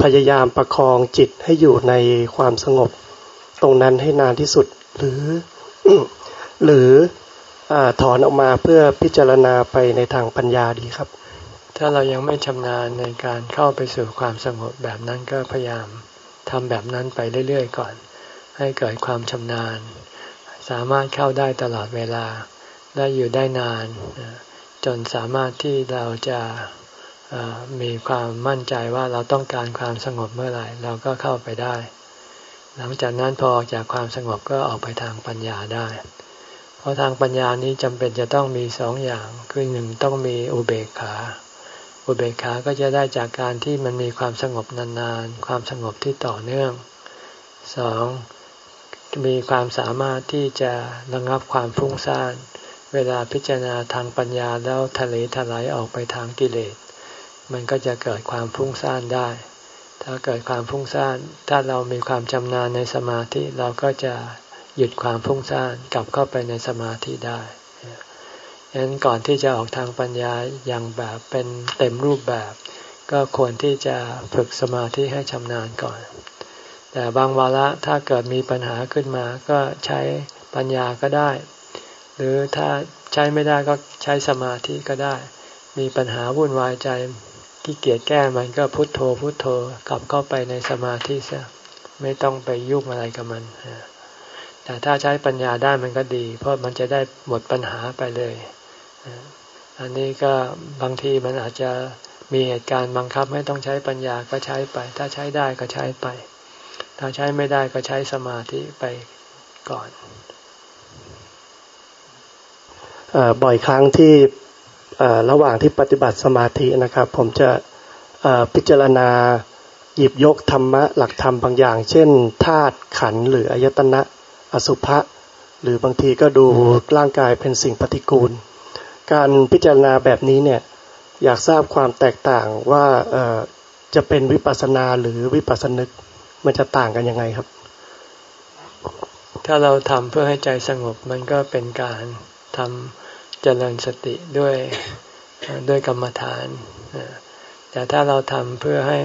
พยายามประคองจิตให้อยู่ในความสงบ ตรงนั้นให้นานที่สุด หรือ หรือ อถอนออกมาเพื่อพิจารณาไปในทางปัญญาดีครับ ถ้าเรายังไม่ชำนาญในการเข้าไปสู่ความสงบแบบนั้นก็พยายามทำแบบนั้นไปเรื่อยๆก่อน ให้เกิดความชำนาญ สามารถเข้าได้ตลอดเวลาได้อยู่ได้นาน จนสามารถที่เราจะมีความมั่นใจว่าเราต้องการความสงบเมื่อไหร่เราก็เข้าไปได้ หลังจากนั้นพอออกจากความสงบก็ออกไปทางปัญญาได้ เพราะทางปัญญานี้จำเป็นจะต้องมีสองอย่าง คือหนึ่งต้องมีอุเบกขา อุเบกขาก็จะได้จากการที่มันมีความสงบนานๆ ความสงบที่ต่อเนื่องสองมีความสามารถที่จะระงับความฟุ้งซ่าน เวลาพิจารณาทางปัญญาแล้วทะเลทลายออกไปทางกิเลส มันก็จะเกิดความฟุ้งซ่านได้ ถ้าเกิดความฟุ้งซ่าน ถ้าเรามีความชำนาญในสมาธิเราก็จะ หยุดความฟุ้งซ่านกลับเข้าไปในสมาธิได้ฉะนั้นก่อนที่จะออกทางปัญญาอย่างแบบเป็นเต็มรูปแบบ ก็ควรที่จะฝึกสมาธิให้ชำนาญก่อน แต่บางวาระถ้าเกิดมีปัญหาขึ้นมา ก็ใช้ปัญญาก็ได้ หรือถ้าใช้ไม่ได้ก็ใช้สมาธิก็ได้ มีปัญหาวุ่นวายใจที่เกียจแก้มันก็พุโทโธพุโทโธกลับเข้าไปในสมาธิซะไม่ต้องไปยุ่งอะไรกับมัน แต่ถ้าใช้ปัญญาได้มันก็ดี เพราะมันจะได้หมดปัญหาไปเลย อันนี้ก็บางทีมันอาจจะมีเหตุการณ์บังคับให้ต้องใช้ปัญญาก็ใช้ไป ถ้าใช้ได้ก็ใช้ไป ถ้าใช้ไม่ได้ก็ใช้สมาธิไปก่อนอบ่อยครั้งที่ระหว่างที่ปฏิบัติสมาธินะครับ ผมจะพิจารณาหยิบยกธรรมะหลักธรรมบางอย่าง เช่นธาตุขันหรืออายตนะ อสุภะหรือบางทีก็ดูร่างกายเป็นสิ่งปฏิกูล การพิจารณาแบบนี้เนี่ยอยากทราบความแตกต่างว่าจะเป็นวิปัสนาหรือวิปัสสนึกมันจะต่างกันยังไงครับ ถ้าเราทำเพื่อให้ใจสงบมันก็เป็นการทำเจริญสติด้วยด้วยกรรมฐานแต่ถ้าเราทำเพื่อให้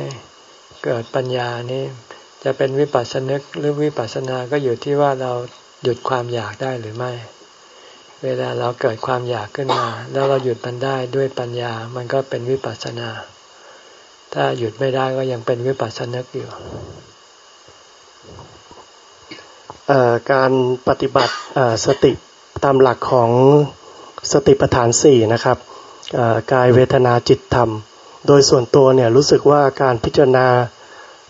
เกิดปัญญานี้ จะเป็นวิปัสสนึกหรือวิปัสสนาก็อยู่ที่ว่าเราหยุดความอยากได้หรือไม่ เวลาเราเกิดความอยากขึ้นมา แล้วเราหยุดมันได้ด้วยปัญญา มันก็เป็นวิปัสสนา ถ้าหยุดไม่ได้ก็ยังเป็นวิปัสสนึกอยู่การปฏิบัติสติตามหลักของสติปัฏฐานสี่นะครับกายเวทนาจิตธรรม โดยส่วนตัวเนี่ยรู้สึกว่าการพิจารณา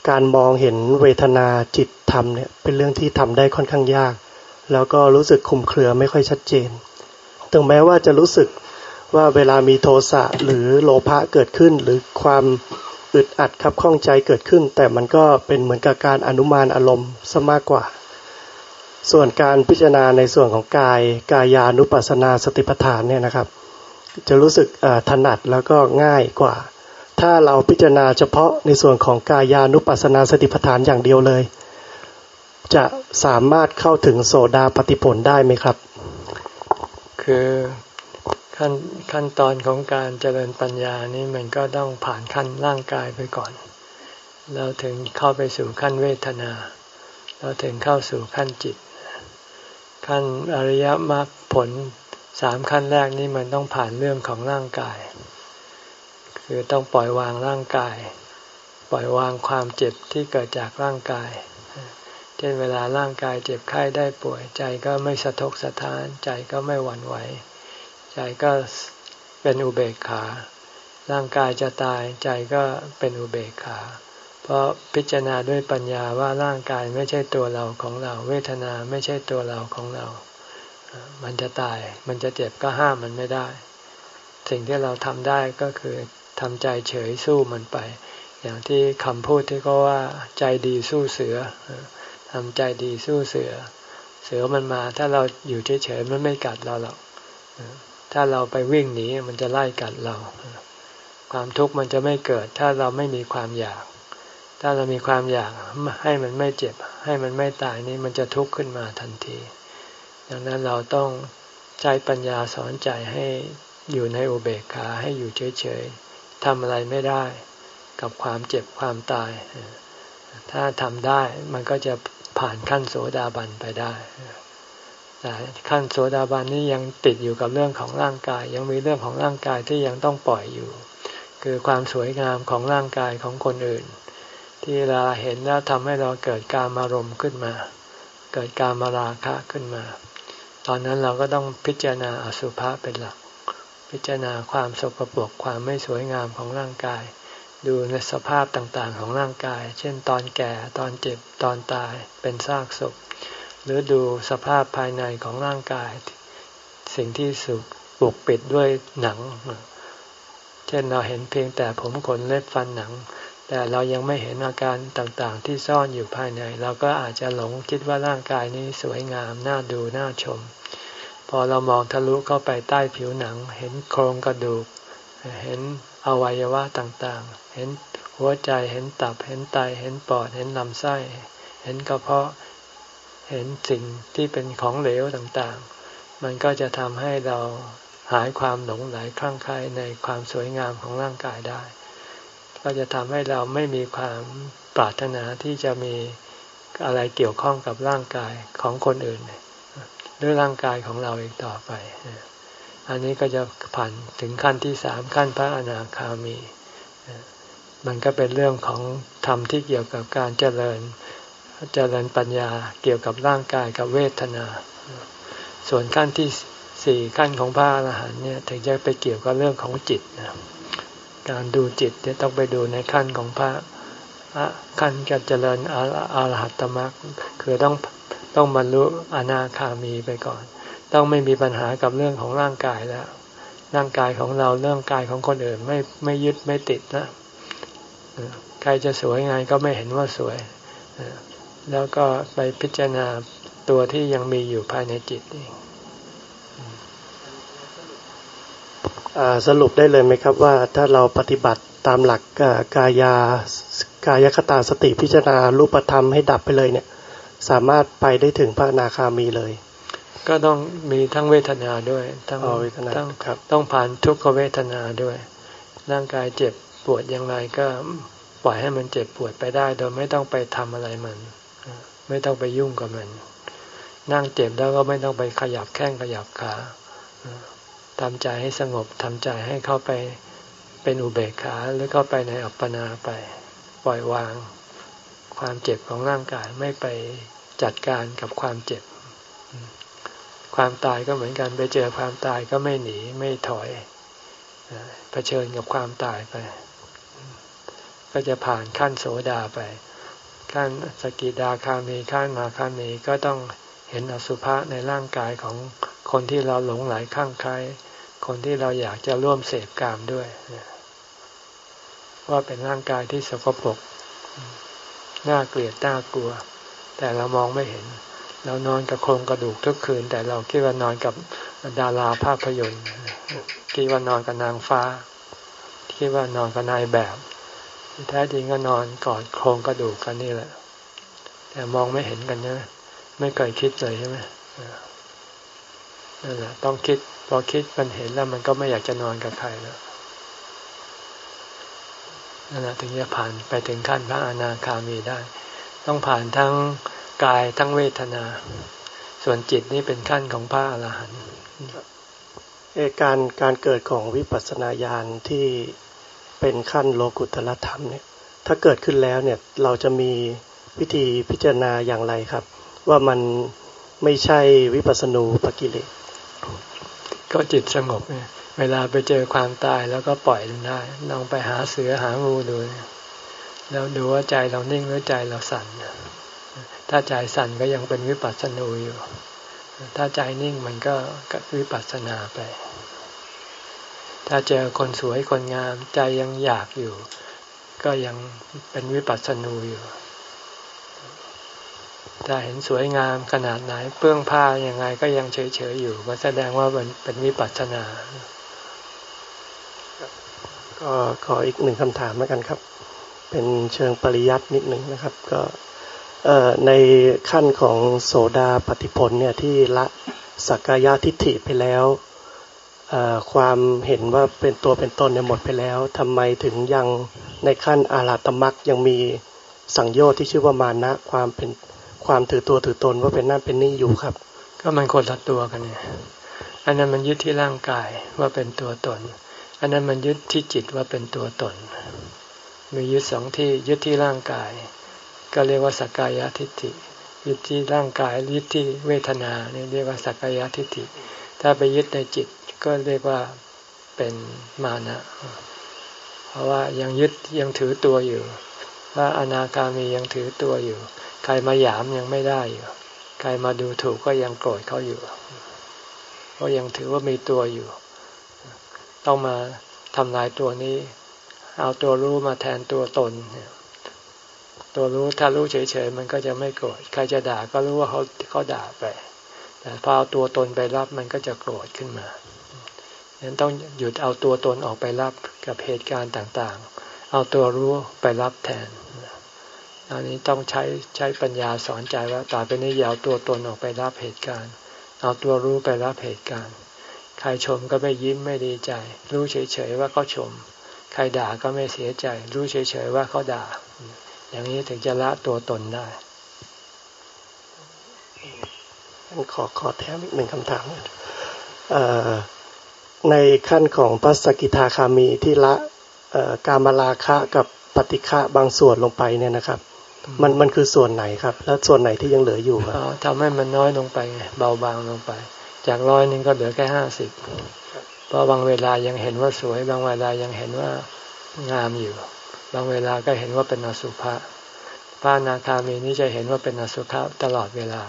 การมองเห็นเวทนาจิตธรรมเนี่ยเป็นเรื่องที่ทำได้ค่อนข้างยาก แล้วก็รู้สึกคุมเครือไม่ค่อยชัดเจน ถึงแม้ว่าจะรู้สึกว่าเวลามีโทสะหรือโลภะเกิดขึ้น หรือความอึดอัดขับข้องใจเกิดขึ้น แต่มันก็เป็นเหมือนกับการอนุมานอารมณ์ซะมากกว่า ส่วนการพิจารณาในส่วนของกายกายานุปัสสนาสติปัฏฐานเนี่ยนะครับ จะรู้สึกถนัดแล้วก็ง่ายกว่า ถ้าเราพิจารณาเฉพาะในส่วนของกายานุปัสสนาสติปัฏฐานอย่างเดียวเลย จะสามารถเข้าถึงโสดาปฏิผลได้ไหมครับ คือขั้นขั้นตอนของการเจริญปัญญานี้มันก็ต้องผ่านขั้นร่างกายไปก่อน แล้วถึงเข้าไปสู่ขั้นเวทนา แล้วถึงเข้าสู่ขั้นจิต ขั้นอริยมรรคผลสามขั้นแรกนี้มันต้องผ่านเรื่องของร่างกาย คือต้องปล่อยวางร่างกาย ปล่อยวางความเจ็บที่เกิดจากร่างกาย เช่นเวลาร่างกายเจ็บไข้ได้ป่วยใจก็ไม่สะทกสะท้าน ใจก็ไม่หวั่นไหว ใจก็เป็นอุเบกขา ร่างกายจะตายใจก็เป็นอุเบกขา เพราะพิจารณาด้วยปัญญาว่าร่างกายไม่ใช่ตัวเราของเรา เวทนาไม่ใช่ตัวเราของเรา มันจะตาย มันจะเจ็บก็ห้ามมันไม่ได้ สิ่งที่เราทำได้ก็คือ ทำใจเฉยสู้มันไป อย่างที่คำพูดที่เขาว่าใจดีสู้เสือทำใจดีสู้เสือ เสือมันมา ถ้าเราอยู่เฉยๆมันไม่กัดเราหรอกถ้าเราไปวิ่งหนีมันจะไล่กัดเรา ความทุกข์มันจะไม่เกิด ถ้าเราไม่มีความอยาก ถ้าเรามีความอยากให้มันไม่เจ็บ ให้มันไม่ตายนี่มันจะทุกข์ขึ้นมาทันทีดังนั้นเราต้องใช้ปัญญาสอนใจให้อยู่ในอุเบกขาให้อยู่เฉยๆ ทำอะไรไม่ได้ กับความเจ็บความตาย ถ้าทำได้มันก็จะผ่านขั้นโสดาบันไปได้แต่ขั้นโสดาบันนี้ยังติดอยู่กับเรื่องของร่างกาย ยังมีเรื่องของร่างกายที่ยังต้องปล่อยอยู่ คือความสวยงามของร่างกายของคนอื่น ที่เราเห็นแล้วทำให้เราเกิดการมารมขึ้นมา เกิดการมาราคะขึ้นมา ตอนนั้นเราก็ต้องพิจารณาอสุภะเป็นหลัก พิจารณาความสกปรกความไม่สวยงามของร่างกาย ดูในสภาพต่างๆของร่างกาย เช่น ตอนแก่ตอนเจ็บตอนตายเป็นซากศพ หรือดูสภาพภายในของร่างกาย สิ่งที่สุกปกปิดด้วยหนัง เช่นเราเห็นเพียงแต่ผมขนเล็บฟันหนัง แต่เรายังไม่เห็นอาการต่างๆ ที่ซ่อนอยู่ภายใน เราก็อาจจะหลงคิดว่าร่างกายนี้สวยงามน่าดูน่าชม พอเรามองทะลุเข้าไปใต้ผิวหนัง เห็นโครงกระดูก เห็นอวัยวะต่างๆ เห็นหัวใจเห็นตับเห็นไตเห็นปอดเห็นลำไส้ เห็นกระเพาะเห็นสิ่งที่เป็นของเหลวต่างๆ มันก็จะทำให้เราหายความหลงไหลคลั่งไคล้ในความสวยงามของร่างกายได้ ก็จะทำให้เราไม่มีความปรารถนาที่จะมีอะไรเกี่ยวข้องกับร่างกายของคนอื่น หรือร่างกายของเราอีกต่อไป อันนี้ก็จะผ่านถึงขั้นที่สามขั้นพระอนาคามี มันก็เป็นเรื่องของธรรมที่เกี่ยวกับการเจริญเจริญปัญญาเกี่ยวกับร่างกายกับเวทนา ส่วนขั้นที่สี่ขั้นของพระอรหันต์เนี่ยถึงจะไปเกี่ยวกับเรื่องของจิตนะการดูจิตเนี่ยต้องไปดูในขั้นของพระขั้นการเจริญอรหัตตมรรคคือต้อง ต้องบรรลุอนาคามีไปก่อน ต้องไม่มีปัญหากับเรื่องของร่างกายแล้ว ร่างกายของเราเรื่องกายของคนอื่นไม่ไม่ยึดไม่ติดนะใครจะสวยไงก็ไม่เห็นว่าสวย แล้วก็ไปพิจารณาตัวที่ยังมีอยู่ภายในจิตเองสรุปได้เลยไหมครับว่าถ้าเราปฏิบัติตามหลักกายากายคตาสติพิจารณารูปธรรมให้ดับไปเลยเนี่ย สามารถไปได้ถึงพระนาคามีเลย ก็ต้องมีทั้งเวทนาด้วยทั้งเวทนาครับต้องผ่านทุกขเวทนาด้วย ร่างกายเจ็บปวดอย่างไรก็ปล่อยให้มันเจ็บปวดไปได้ โดยไม่ต้องไปทำอะไรมัน ไม่ต้องไปยุ่งกับมัน นั่งเจ็บแล้วก็ไม่ต้องไปขยับแข้งขยับขาทำใจให้สงบทำใจให้เข้าไปเป็นอุเบกขาหรือเข้าไปในอัปปนาไป ปล่อยวาง ความเจ็บของร่างกายไม่ไปจัดการกับความเจ็บ ความตายก็เหมือนกันไปเจอความตายก็ไม่หนีไม่ถอยเผชิญกับความตายไป ก็จะผ่านขั้นโสดาไป ขั้นสกิดาคามีขั้นมาคามีก็ต้องเห็นอสุภะในร่างกายของคนที่เราหลงไหลข้างใครคนที่เราอยากจะร่วมเสพกามด้วยว่าเป็นร่างกายที่สกปรก น่าเกลียดน่ากลัว แต่เรามองไม่เห็น เรานอนกับโครงกระดูกทุกคืน แต่เราคิดว่านอนกับดาราภาพยนตร์คิดว่านอนกับนางฟ้าคิดว่านอนกับนายแบบแท้จริงก็นอนกอดโครงกระดูกกันนี่แหละ แต่มองไม่เห็นกันใช่ไหมไม่เคยคิดเลยใช่ไหมนั่นแหละต้องคิดพอคิดมันเห็นแล้วมันก็ไม่อยากจะนอนกับใครแล้ว นั่นแหละถึงจะผ่านไปถึงขั้นพระอนาคามีได้ ต้องผ่านทั้งกายทั้งเวทนา ส่วนจิตนี่เป็นขั้นของพระอรหันต์การการเกิดของวิปัสสนาญาณที่เป็นขั้นโลกุตละธรรมเนี่ย ถ้าเกิดขึ้นแล้วเนี่ยเราจะมีวิธีพิจารณาอย่างไรครับ ว่ามันไม่ใช่วิปัสสนูปกิเลสก็จิตสงบเนี่ย เวลาไปเจอความตายแล้วก็ปล่อยกันได้ลองไปหาเสือหางูดูแล้วดูว่าใจเรานิ่งหรือใจเราสั่นถ้าใจสั่นก็ยังเป็นวิปัสสนูอยู่ ถ้าใจนิ่งมันก็วิปัสสนาไป ถ้าเจอคนสวยคนงามใจยังอยากอยู่ ก็ยังเป็นวิปัสสนูอยู่ ถ้าเห็นสวยงามขนาดไหนเปื้องผ้ายังไงก็ยังเฉยๆอยู่ ก็แสดงว่ามันเป็นวิปัสสนา ก็ขออีกหนึ่งคำถามแล้วกันครับ เป็นเชิงปริยัตินิดหนึ่งนะครับ ก็ในขั้นของโสดาปฏิผลเนี่ยที่ละสักกายทิฏฐิไปแล้วความเห็นว่าเป็นตัวเป็นตนเนี่ยหมดไปแล้วทำไมถึงยังในขั้นอาราตมักยังมีสังโยชน์ที่ชื่อว่ามานะความเป็นความถือตัวถือตนว่าเป็นนั่นเป็นนี่อยู่ครับ ก็มันคนละตัวกันเนี่ยอันนั้นมันยึดที่ร่างกายว่าเป็นตัวตน อันนั้นมันยึดที่จิตว่าเป็นตัวตน มียึดสองที่ยึดที่ร่างกาย ก็เรียกว่าสักกายทิฏฐิ ยึดที่ร่างกายยึดที่เวทนาเนี่ยเรียกว่าสักกายทิฏฐิ ถ้าไปยึดในจิตก็เรียกว่าเป็นมานะ เพราะว่ายังยึดยังถือตัวอยู่ ว่าอนาคามียังถือตัวอยู่ ใครมาหยามยังไม่ได้อยู่ ใครมาดูถูกก็ยังโกรธเขาอยู่ เพราะยังถือว่ามีตัวอยู่ ต้องมาทำลายตัวนี้ เอาตัวรู้มาแทนตัวตน ตัวรู้ถ้ารู้เฉยๆมันก็จะไม่โกรธใครจะด่าก็รู้ว่าเขาเขาด่าไป แต่พอเอาตัวตนไปรับมันก็จะโกรธขึ้นมาฉะนั้นต้องหยุดเอาตัวตนออกไปรับกับเหตุการณ์ต่างๆ เอาตัวรู้ไปรับแทนอันนี้ต้องใช้ใช้ปัญญาสอนใจว่าต่อไปนี้อย่าเอาตัวตนออกไปรับเหตุการณ์ เอาตัวรู้ไปรับเหตุการณ์ ใครชมก็ไม่ยิ้มไม่ดีใจ รู้เฉยๆว่าเขาชม ใครด่าก็ไม่เสียใจ รู้เฉยๆว่าเขาด่า อย่างนี้ถึงจะละตัวตนได้ขอขอแถมอีกหนึ่งคำถามในขั้นของพระสกิทาคามีที่ละกามราคะกับปฏิฆะบางส่วนลงไปเนี่ยนะครับ มันมันคือส่วนไหนครับ แล้วส่วนไหนที่ยังเหลืออยู่ครับทำให้มันน้อยลงไปไงเบาบางลงไป จากร้อยนึงก็เหลือแค่ห้าสิบเพราะบางเวลายังเห็นว่าสวย บางเวลายังเห็นว่างามอยู่ บางเวลาก็เห็นว่าเป็นอสุภะพระนาคามีนี้จะเห็นว่าเป็นอสุภะตลอดเวลา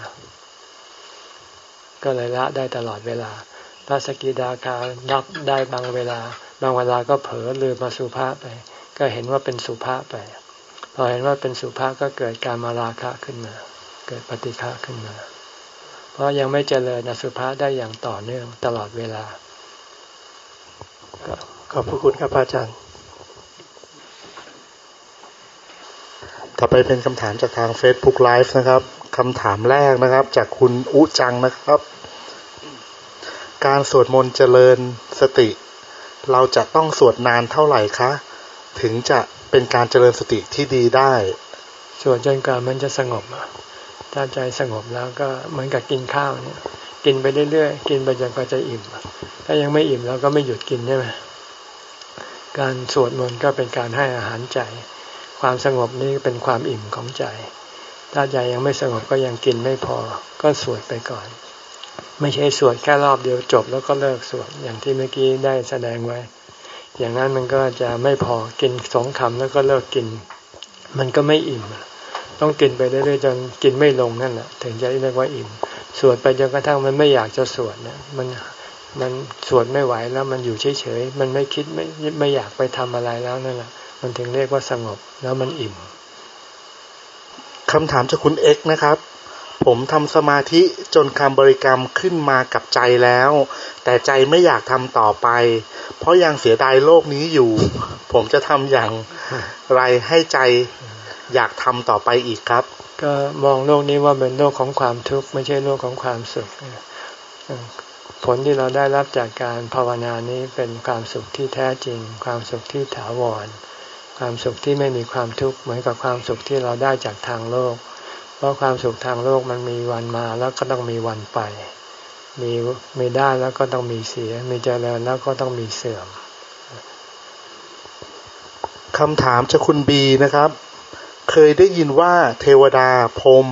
ก็เลยละได้ตลอดเวลา พระสกิดาคารับได้บางเวลา บางเวลาก็เผลอลืมมาสุภาไป ก็เห็นว่าเป็นสุภาไป พอเห็นว่าเป็นสุภาก็เกิดการมาราคะขึ้นมา เกิดปฏิฆะขึ้นมา ราะยังไม่เจริญอสุภาษได้อย่างต่อเนื่องตลอดเวลา ขอบพระคุณครับอาจารย์ ต่อไปเป็นคำถามจากทาง Facebook Live นะครับคำถามแรกนะครับ จากคุณอุจังนะครับ การสวดมนต์เจริญสติ เราจะต้องสวดนานเท่าไหร่คะ ถึงจะเป็นการเจริญสติที่ดีได้ส่วนจนกว่ามันจะสงบ ถ้าใจสงบแล้วก็เหมือนกับกินข้าวเนี่ย กินไปเรื่อยๆ กินไปจนกว่าจะอิ่ม ถ้ายังไม่อิ่มเราก็ไม่หยุดกินใช่ไหมการสวดมนต์ก็เป็นการให้อาหารใจ ความสงบนี้เป็นความอิ่มของใจ ถ้าใจยังไม่สงบก็ยังกินไม่พอ ก็สวดไปก่อน ไม่ใช่สวดแค่รอบเดียวจบแล้วก็เลิกสวดอย่างที่เมื่อกี้ได้แสดงไว้ อย่างนั้นมันก็จะไม่พอกินสองคำแล้วก็เลิกกิน มันก็ไม่อิ่ม ต้องกินไปเรื่อยๆจนกินไม่ลงนั่นแหละถึงจะเรียกว่าอิ่ม สวดไปจนกระทั่งมันไม่อยากจะสวดเนี่ยมันมันสวดไม่ไหวแล้วมันอยู่เฉยๆ มันไม่คิดไม่ไม่อยากไปทำอะไรแล้วนั่นแหละ มันถึงเรียกว่าสงบแล้วมันอิ่มคำถามจากคุณเอ็กนะครับ ผมทำสมาธิจนคำบริกรรมขึ้นมากับใจแล้ว แต่ใจไม่อยากทำต่อไป เพราะยังเสียดายโลกนี้อยู่ ผมจะทำอย่างไรให้ใจ อยากทำต่อไปอีกครับ ก็มองโลกนี้ว่าเป็นโลกของความทุกข์ไม่ใช่โลกของความสุข ผลที่เราได้รับจากการภาวนานี้เป็นความสุขที่แท้จริง ความสุขที่ถาวร ความสุขที่ไม่มีความทุกข์เหมือนกับความสุขที่เราได้จากทางโลก เพราะความสุขทางโลกมันมีวันมาแล้วก็ต้องมีวันไป มีมีได้แล้วก็ต้องมีเสีย มีเจริญแล้วก็ต้องมีเสื่อมคำถามจากคุณบีนะครับ เคยได้ยินว่าเทวดาพรหม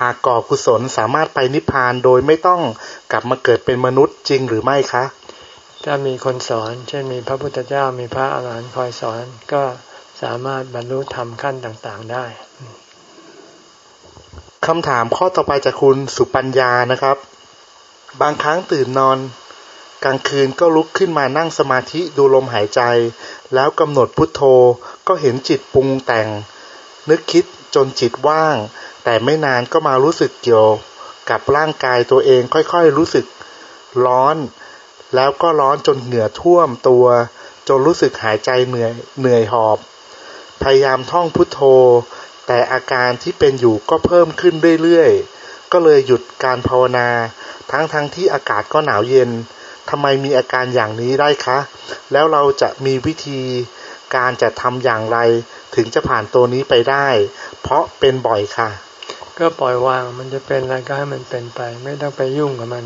หากก่อกุศลสามารถไปนิพพานโดยไม่ต้องกลับมาเกิดเป็นมนุษย์จริงหรือไม่คะถ้ามีคนสอน เช่นมีพระพุทธเจ้ามีพระอาหารหันต์คอยสอนก็สามารถบรรลุธรรมขั้นต่างๆได้คำถามข้อต่อไปจากคุณสุปัญญานะครับ บางครั้งตื่นนอน กลางคืนก็ลุกขึ้นมานั่งสมาธิดูลมหายใจ แล้วกำหนดพุทโธก็เห็นจิตปรุงแต่ง นึกคิดจนจิตว่าง แต่ไม่นานก็มารู้สึกเกี่ยวกับร่างกายตัวเองค่อยๆรู้สึกร้อน แล้วก็ร้อนจนเหงื่อท่วมตัว จนรู้สึกหายใจเหนื่อยเหนื่อยหอบ พยายามท่องพุทโธ แต่อาการที่เป็นอยู่ก็เพิ่มขึ้นเรื่อยๆ ก็เลยหยุดการภาวนา ทั้งๆทที่อากาศก็หนาวเย็นทำไมมีอาการอย่างนี้ได้คะ แล้วเราจะมีวิธีการจะทำอย่างไร ถึงจะผ่านตัวนี้ไปได้ เพราะเป็นบ่อยค่ะ ก็ปล่อยวางมันจะเป็นอะไรก็ให้มันเป็นไป ไม่ต้องไปยุ่งกับมัน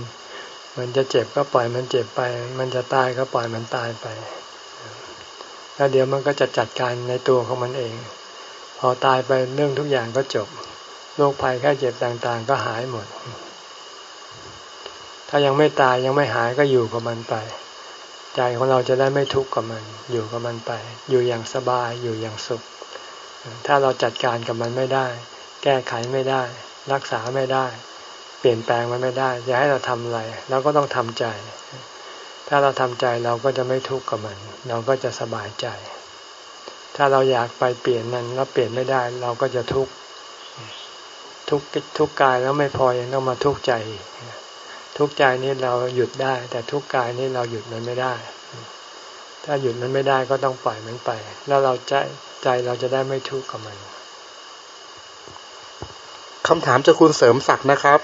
มันจะเจ็บก็ปล่อยมันเจ็บไป มันจะตายก็ปล่อยมันตายไปแล้วเดี๋ยวมันก็จะจัดการในตัวของมันเอง พอตายไปเรื่องทุกอย่างก็จบโรคภัยแค่เจ็บต่างๆ ก็หายหมด ถ้ายังไม่ตายยังไม่หายก็อยู่กับมันไป ใจของเราจะได้ไม่ทุกข์กับมัน อยู่กับมันไป อยู่อย่างสบายอยู่อย่างสุข ถ้าเราจัดการกับมันไม่ได้ แก้ไขไม่ได้ รักษาไม่ได้ เปลี่ยนแปลงมันไม่ได้จะให้เราทำอะไรเราก็ต้องทำใจ ถ้าเราทำใจเราก็จะไม่ทุกข์กับมัน เราก็จะสบายใจ ถ้าเราอยากไปเปลี่ยนมันแล้วเปลี่ยนไม่ได้ เราก็จะทุกข์ทุกทุกกายแล้วไม่พอยังต้องมาทุกข์ใจ ทุกข์ใจนี้เราหยุดได้ แต่ทุกข์กายนี้เราหยุดมันไม่ได้ ถ้าหยุดมันไม่ได้ก็ต้องปล่อยมันไป แล้วเราใจใจเราจะได้ไม่ทุกข์กับมันคำถามจากคุณเสริมศักดิ์นะครับ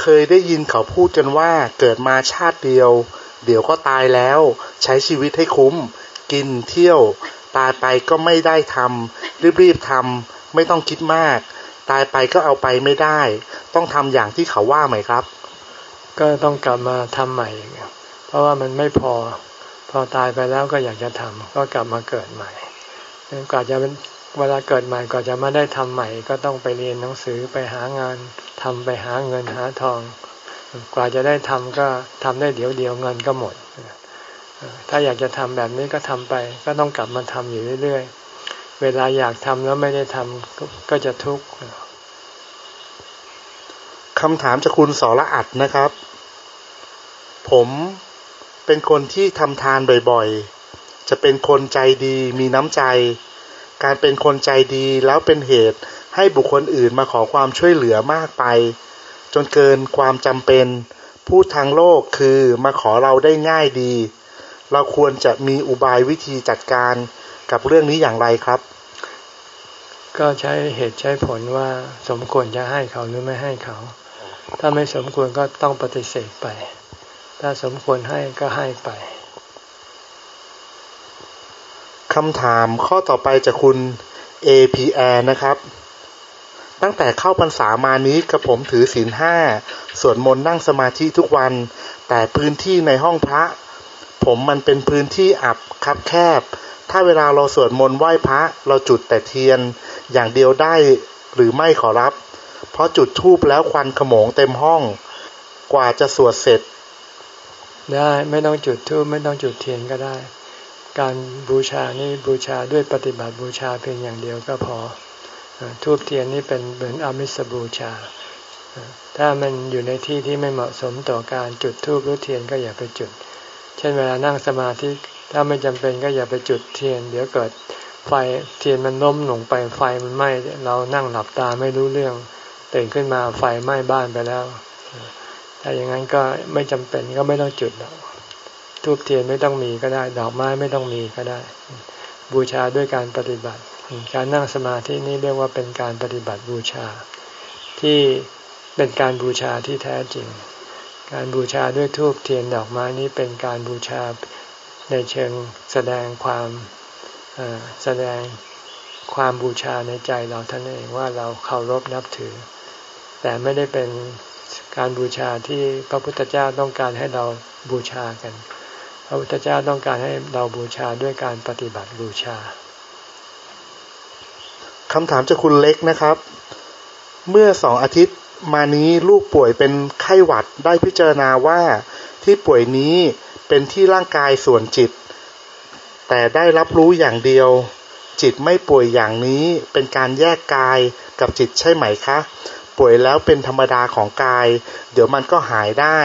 เคยได้ยินเขาพูดกันว่าเกิดมาชาติเดียว เดี๋ยวก็ตายแล้ว ใช้ชีวิตให้คุ้ม กินเที่ยว ตายไปก็ไม่ได้ทำรีบๆทำไม่ต้องคิดมาก ตายไปก็เอาไปไม่ได้ ต้องทำอย่างที่เขาว่าไหมครับ ก็ต้องกลับมาทำใหม่ เพราะว่ามันไม่พอ พอตายไปแล้วก็อยากจะทำก็กลับมาเกิดใหม่กว่าจะเป็นเวลาเกิดใหม่ก็จะมาได้ทำใหม่ ก็ต้องไปเรียนหนังสือไปหางานทำไปหาเงินหาทอง กว่าจะได้ทำก็ทำได้เดี๋ยวเดียวเงินก็หมด ถ้าอยากจะทำแบบนี้ก็ทำไป ก็ต้องกลับมาทำอยู่เรื่อยๆ เวลาอยากทำแล้วไม่ได้ทำก็จะทุกข์คำถามจากคุณสอละอัดนะครับ ผม เป็นคนที่ทำทานบ่อยๆ จะเป็นคนใจดีมีน้ำใจ การเป็นคนใจดีแล้วเป็นเหตุให้บุคคลอื่นมาขอความช่วยเหลือมากไป จนเกินความจำเป็นพูดทางโลกคือมาขอเราได้ง่ายดี เราควรจะมีอุบายวิธีจัดการกับเรื่องนี้อย่างไรครับ ก็ใช้เหตุใช้ผลว่าสมควรจะให้เขาหรือไม่ให้เขา ถ้าไม่สมควรก็ต้องปฏิเสธไป ถ้าสมควรให้ก็ให้ไปคำถามข้อต่อไปจากคุณ APR นะครับ ตั้งแต่เข้าพรรษามานี้กระผมถือศีลห้าสวดมนต์นั่งสมาธิทุกวัน แต่พื้นที่ในห้องพระ ผมมันเป็นพื้นที่อับคับแคบ ถ้าเวลาเราสวดมนต์ไหว้พระเราจุดแต่เทียน อย่างเดียวได้หรือไม่ขอรับ เพราะจุดทูบแล้วควันขโมงเต็มห้อง กว่าจะสวดเสร็จ ได้ไม่ต้องจุดทูบไม่ต้องจุดเทียนก็ได้ การบูชานี่บูชาด้วยปฏิบัติบูชาเพียงอย่างเดียวก็พอธูปเทียนนี่เป็นเหมือนอามิสบูชา ถ้ามันอยู่ในที่ที่ไม่เหมาะสมต่อการจุดธูปหรือเทียนก็อย่าไปจุด เช่นเวลานั่งสมาธิถ้าไม่จำเป็นก็อย่าไปจุดเทียน เดี๋ยวเกิดไฟเทียนมันล้มลงไปไฟมันไหม้เรานั่งหลับตาไม่รู้เรื่องตื่นขึ้นมาไฟไหม้บ้านไปแล้ว ถ้าอย่างนั้นก็ไม่จำเป็นก็ไม่ต้องจุดหรอกธูปเทียนไม่ต้องมีก็ได้ ดอกไม้ไม่ต้องมีก็ได้ บูชาด้วยการปฏิบัติ การนั่งสมาธินี้เรียกว่าเป็นการปฏิบัติบูชา ที่เป็นการบูชาที่แท้จริง การบูชาด้วยทูบเทียนดอกไม้นี้เป็นการบูชาในเชิงแสดงความแสดงความบูชาในใจเราท่านเองว่าเราเคารพนับถือ แต่ไม่ได้เป็น การบูชาที่พระพุทธเจ้าต้องการให้เราบูชากัน พระพุทธเจ้าต้องการให้เราบูชาด้วยการปฏิบัติบูชาคำถามจากคุณเล็กนะครับ เมื่อสองอาทิตย์มานี้ลูกป่วยเป็นไข้หวัดได้พิจารณาว่าที่ป่วยนี้เป็นที่ร่างกายส่วนจิต แต่ได้รับรู้อย่างเดียว จิตไม่ป่วยอย่างนี้เป็นการแยกกายกับจิตใช่ไหมคะ ป่วยแล้วเป็นธรรมดาของกาย เดี๋ยวมันก็หายได้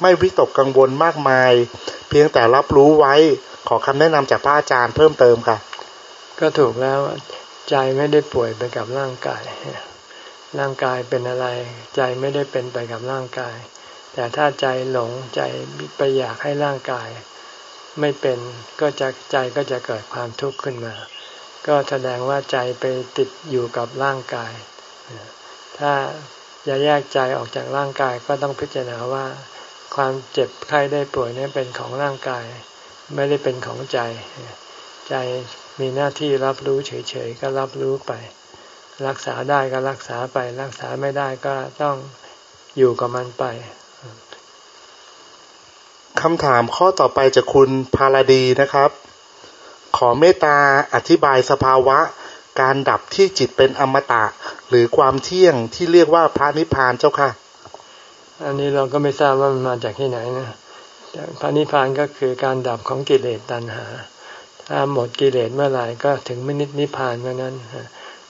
ไม่วิตกกังวลมากมาย เพียงแต่รับรู้ไว้ขอคำแนะนำจากพระอาจารย์เพิ่มเติมค่ะ ก็ถูกแล้วใจไม่ได้ป่วยไปกับร่างกาย ร่างกายเป็นอะไร ใจไม่ได้เป็นไปกับร่างกาย แต่ถ้าใจหลงใจไปอยากให้ร่างกาย ไม่เป็นก็จะใจก็จะเกิดความทุกข์ขึ้นมา ก็แสดงว่าใจไปติดอยู่กับร่างกาย ถ้าจะแยกใจออกจากร่างกายก็ต้องพิจารณาว่า ความเจ็บไข้ได้ป่วยนี่เป็นของร่างกาย ไม่ได้เป็นของใจ ใจมีหน้าที่รับรู้เฉยๆก็รับรู้ไป รักษาได้ก็รักษาไป รักษาไม่ได้ก็ต้องอยู่กับมันไปคำถามข้อต่อไปจากคุณพาราดีนะครับ ขอเมตตาอธิบายสภาวะ การดับที่จิตเป็นอมตะ หรือความเที่ยงที่เรียกว่าพระนิพพานเจ้าค่ะ อันนี้เราก็ไม่ทราบว่ามันมาจากที่ไหนนะพระนิพพานก็คือการดับของกิเลสตัณหา ถ้าหมดกิเลสเมื่อไหร่ก็ถึงมินินิพพานเมื่อนั้น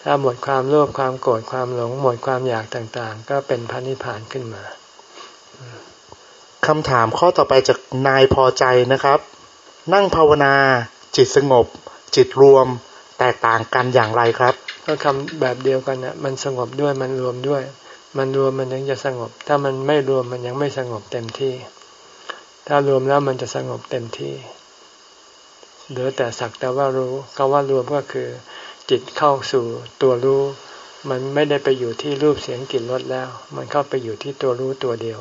ถ้าหมดความโลภความโกรธความหลง หมดความอยากต่างๆ ก็เป็นพระนิพพานขึ้นมาคำถามข้อต่อไปจากนายพอใจนะครับ นั่งภาวนา จิตสงบ จิตรวม แตกต่างกันอย่างไรครับ ก็คำแบบเดียวกันนะมันสงบด้วยมันรวมด้วย มันรวมมันถึงจะสงบ ถ้ามันไม่รวมมันยังไม่สงบเต็มที่ ถ้ารวมแล้วมันจะสงบเต็มที่เหลือแต่สักแต่ว่ารู้คำว่ารวมก็คือ จิตเข้าสู่ตัวรู้ มันไม่ได้ไปอยู่ที่รูปเสียงกลิ่นรสแล้ว มันเข้าไปอยู่ที่ตัวรู้ตัวเดียว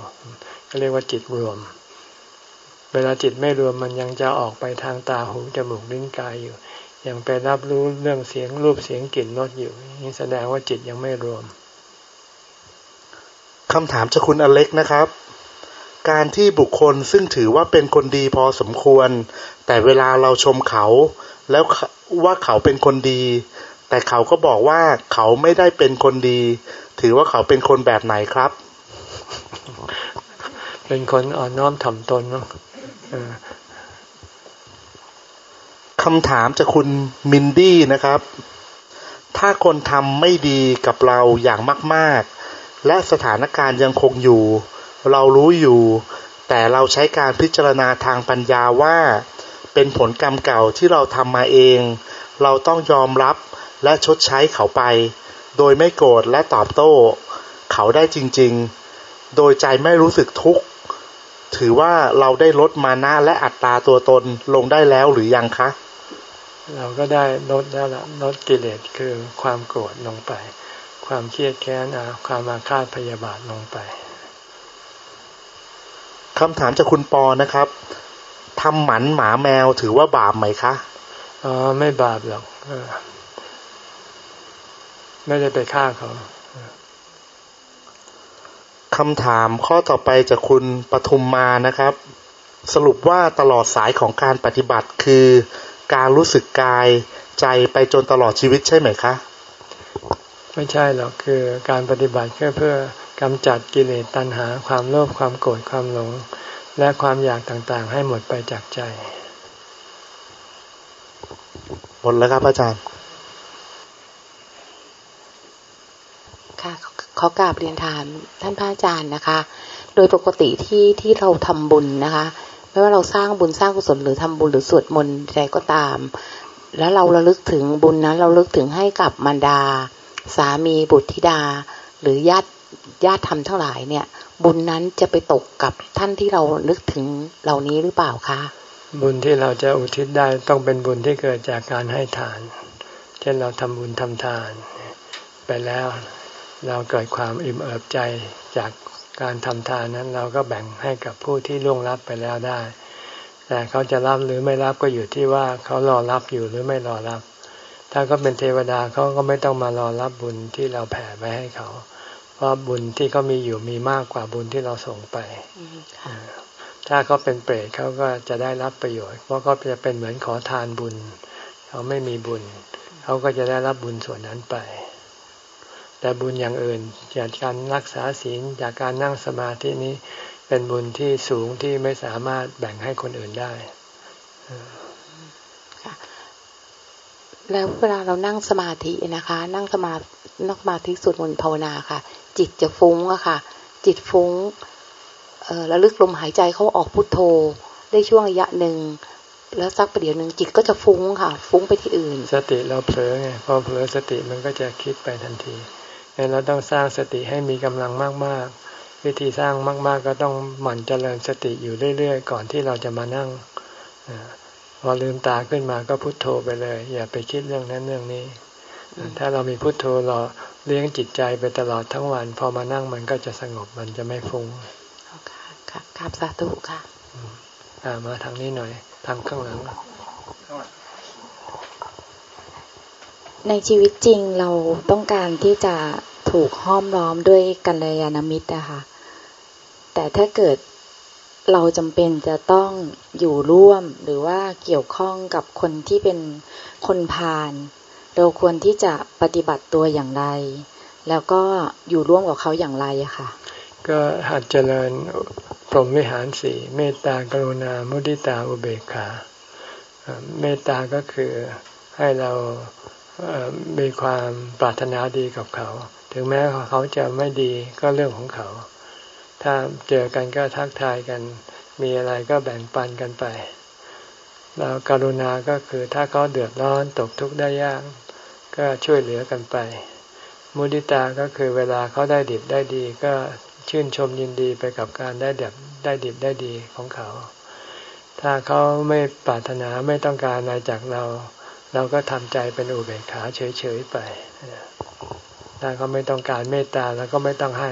ก็เรียกว่าจิตรวม เวลาจิตไม่รวมมันยังจะออกไปทางตาหูจมูกลิ้นกายอยู่ ยังไปรับรู้เรื่องเสียงรูปเสียงกลิ่นรสอยู่นี่แสดงว่าจิตยังไม่รวมคำถามจากคุณอเล็กนะครับ การที่บุคคลซึ่งถือว่าเป็นคนดีพอสมควร แต่เวลาเราชมเขา แล้วว่าเขาเป็นคนดี แต่เขาก็บอกว่าเขาไม่ได้เป็นคนดี ถือว่าเขาเป็นคนแบบไหนครับ เป็นคนอ่อนน้อมถ่อมตนเนาะ คำถามจากคุณมินดี้นะครับ ถ้าคนทำไม่ดีกับเราอย่างมาก ๆ และสถานการณ์ยังคงอยู่ เรารู้อยู่ แต่เราใช้การพิจารณาทางปัญญาว่า เป็นผลกรรมเก่าที่เราทำมาเอง เราต้องยอมรับและชดใช้เขาไป โดยไม่โกรธและตอบโต้ เขาได้จริง ๆ โดยใจไม่รู้สึกทุกข์ถือว่าเราได้ลดมานะและอัตราตัวตนลงได้แล้วหรือยังคะ เราก็ได้ลดแล้วละลดกิเลสคือความโกรธลงไป ความเครียดแค้นความอาฆาตพยาบาทลงไปคำถามจากคุณปอนะครับทำหมันหมาแมวถือว่าบาปไหมคะอ๋อไม่บาปหรอกไม่ได้ไปฆ่าเขาคำถามข้อต่อไปจากคุณปทุมมานะครับ สรุปว่าตลอดสายของการปฏิบัติคือ การรู้สึกกายใจไปจนตลอดชีวิตใช่ไหมคะ ไม่ใช่หรอกคือการปฏิบัติแค่เพื่อกำจัดกิเลสตัณหา ความโลภความโกรธความหลง และความอยากต่างๆ ให้หมดไปจากใจ หมดแล้วครับอาจารย์ ค่ะขอกราบเรียนถามท่านพระอาจารย์นะคะ โดยปกติที่ที่เราทำบุญนะคะ ไม่ว่าเราสร้างบุญสร้างกุศลหรือทำบุญหรือสวดมนต์ใดก็ตาม แล้วเราระลึกถึงบุญนั้นเราลึกถึงให้กับมารดา สามีบุตรธิดา หรือญาติญาติธรรมทั้งหลายเนี่ย บุญนั้นจะไปตกกับท่านที่เรานึกถึงเหล่านี้หรือเปล่าคะบุญที่เราจะอุทิศได้ต้องเป็นบุญที่เกิดจากการให้ทาน เช่นเราทำบุญทำทาน ไปแล้วเราเกิดความอิ่มเอิบใจจาก การทำทานนั้นเราก็แบ่งให้กับผู้ที่ล่วงลับไปแล้วได้ แต่เขาจะรับหรือไม่รับก็อยู่ที่ว่าเขารอรับอยู่หรือไม่รอรับ ถ้าก็เป็นเทวดาเขาก็ไม่ต้องมารอรับบุญที่เราแผ่ไปให้เขา เพราะบุญที่เขามีอยู่มีมากกว่าบุญที่เราส่งไป ถ้าเขาเป็นเปรตเขาก็จะได้รับประโยชน์ เพราะเขาจะเป็นเหมือนขอทานบุญ เขาไม่มีบุญเเขาก็จะได้รับบุญส่วนนั้นไป แต่บุญอย่างอื่นจากการรักษาศีลจากการนั่งสมาธินี้เป็นบุญที่สูงที่ไม่สามารถแบ่งให้คนอื่นได้แล้วเวลาเรานั่งสมาธินะคะ นั่งสมานั่งสมาธิสวดมนต์ภาวนาค่ะ จิตจะฟุ้งอะค่ะ จิตฟุ้งเออแล้วลึกลมหายใจเขาออกพุทโธ ได้ช่วงระยะหนึ่งแล้วสักประเดี๋ยวหนึ่งจิตก็จะฟุ้งค่ะ ฟุ้งไปที่อื่น สติเราเผลอไงพอเผลอสติมันก็จะคิดไปทันทีงั้น เราต้องสร้างสติให้มีกำลังมาก ๆ วิธีสร้างมาก ๆ ก็ต้องหมั่นเจริญสติอยู่เรื่อย ๆ ก่อนที่เราจะมานั่งพอลืมตาขึ้นมาก็พุโทโธไปเลย อย่าไปคิดเรื่องนั้นเรื่องนี้ ถ้าเรามีพุโทโธรอเลี้ยงจิตใจไปตลอดทั้งวัน พอมานั่งมันก็จะสงบมันจะไม่ฟุ้งค่ะค่ะครับสาธุค่ะอ่ามาทางนี้หน่อยทางข้างหลัง ในชีวิตจริงเราต้องการที่จะถูกห้อมล้อมด้วยกัลยาณมิตรนะคะแต่ถ้าเกิดเราจำเป็นจะต้องอยู่ร่วมหรือว่าเกี่ยวข้องกับคนที่เป็นคนพาลเราควรที่จะปฏิบัติตัวอย่างไร แล้วก็อยู่ร่วมกับเขาอย่างไรอะค่ะ ก็หัดเจริญพรหมวิหารสี่เมตตากรุณา มุทิตาอุเบกขาเมตตาก็คือให้เรา มีความปรารถนาดีกับเขา ถึงแม้เขาจะไม่ดีก็เรื่องของเขา ถ้าเจอกันก็ทักทายกัน มีอะไรก็แบ่งปันกันไปแล้วกรุณาก็คือถ้าเขาเดือดร้อนตกทุกข์ได้ยาก ก็ช่วยเหลือกันไป มุดิตาก็คือเวลาเขาได้ดิบได้ดี ก็ชื่นชมยินดีไปกับการได้ดิบได้ดิบได้ดีของเขา ถ้าเขาไม่ปรารถนาไม่ต้องการอะไรจากเรา เราก็ทำใจเป็นอุเบกขาเฉยๆไปถ้าเขาไม่ต้องการเมตตาแล้วก็ไม่ต้องให้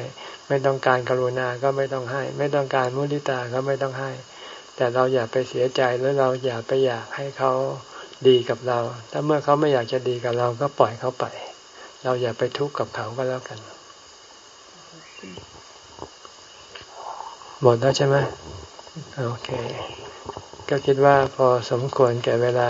ไม่ต้องการกรุณาก็ไม่ต้องให้ ไม่ต้องการมุทิตาก็ไม่ต้องให้ แต่เราอย่าไปเสียใจหรือเราอย่าไปอยากให้เขาดีกับเรา ถ้าเมื่อเขาไม่อยากจะดีกับเราก็ปล่อยเขาไป เราอย่าไปทุกข์กับเขาก็แล้วกัน หมดแล้วใช่ไหมโอเค ก็คิดว่าพอสมควรแก่เวลา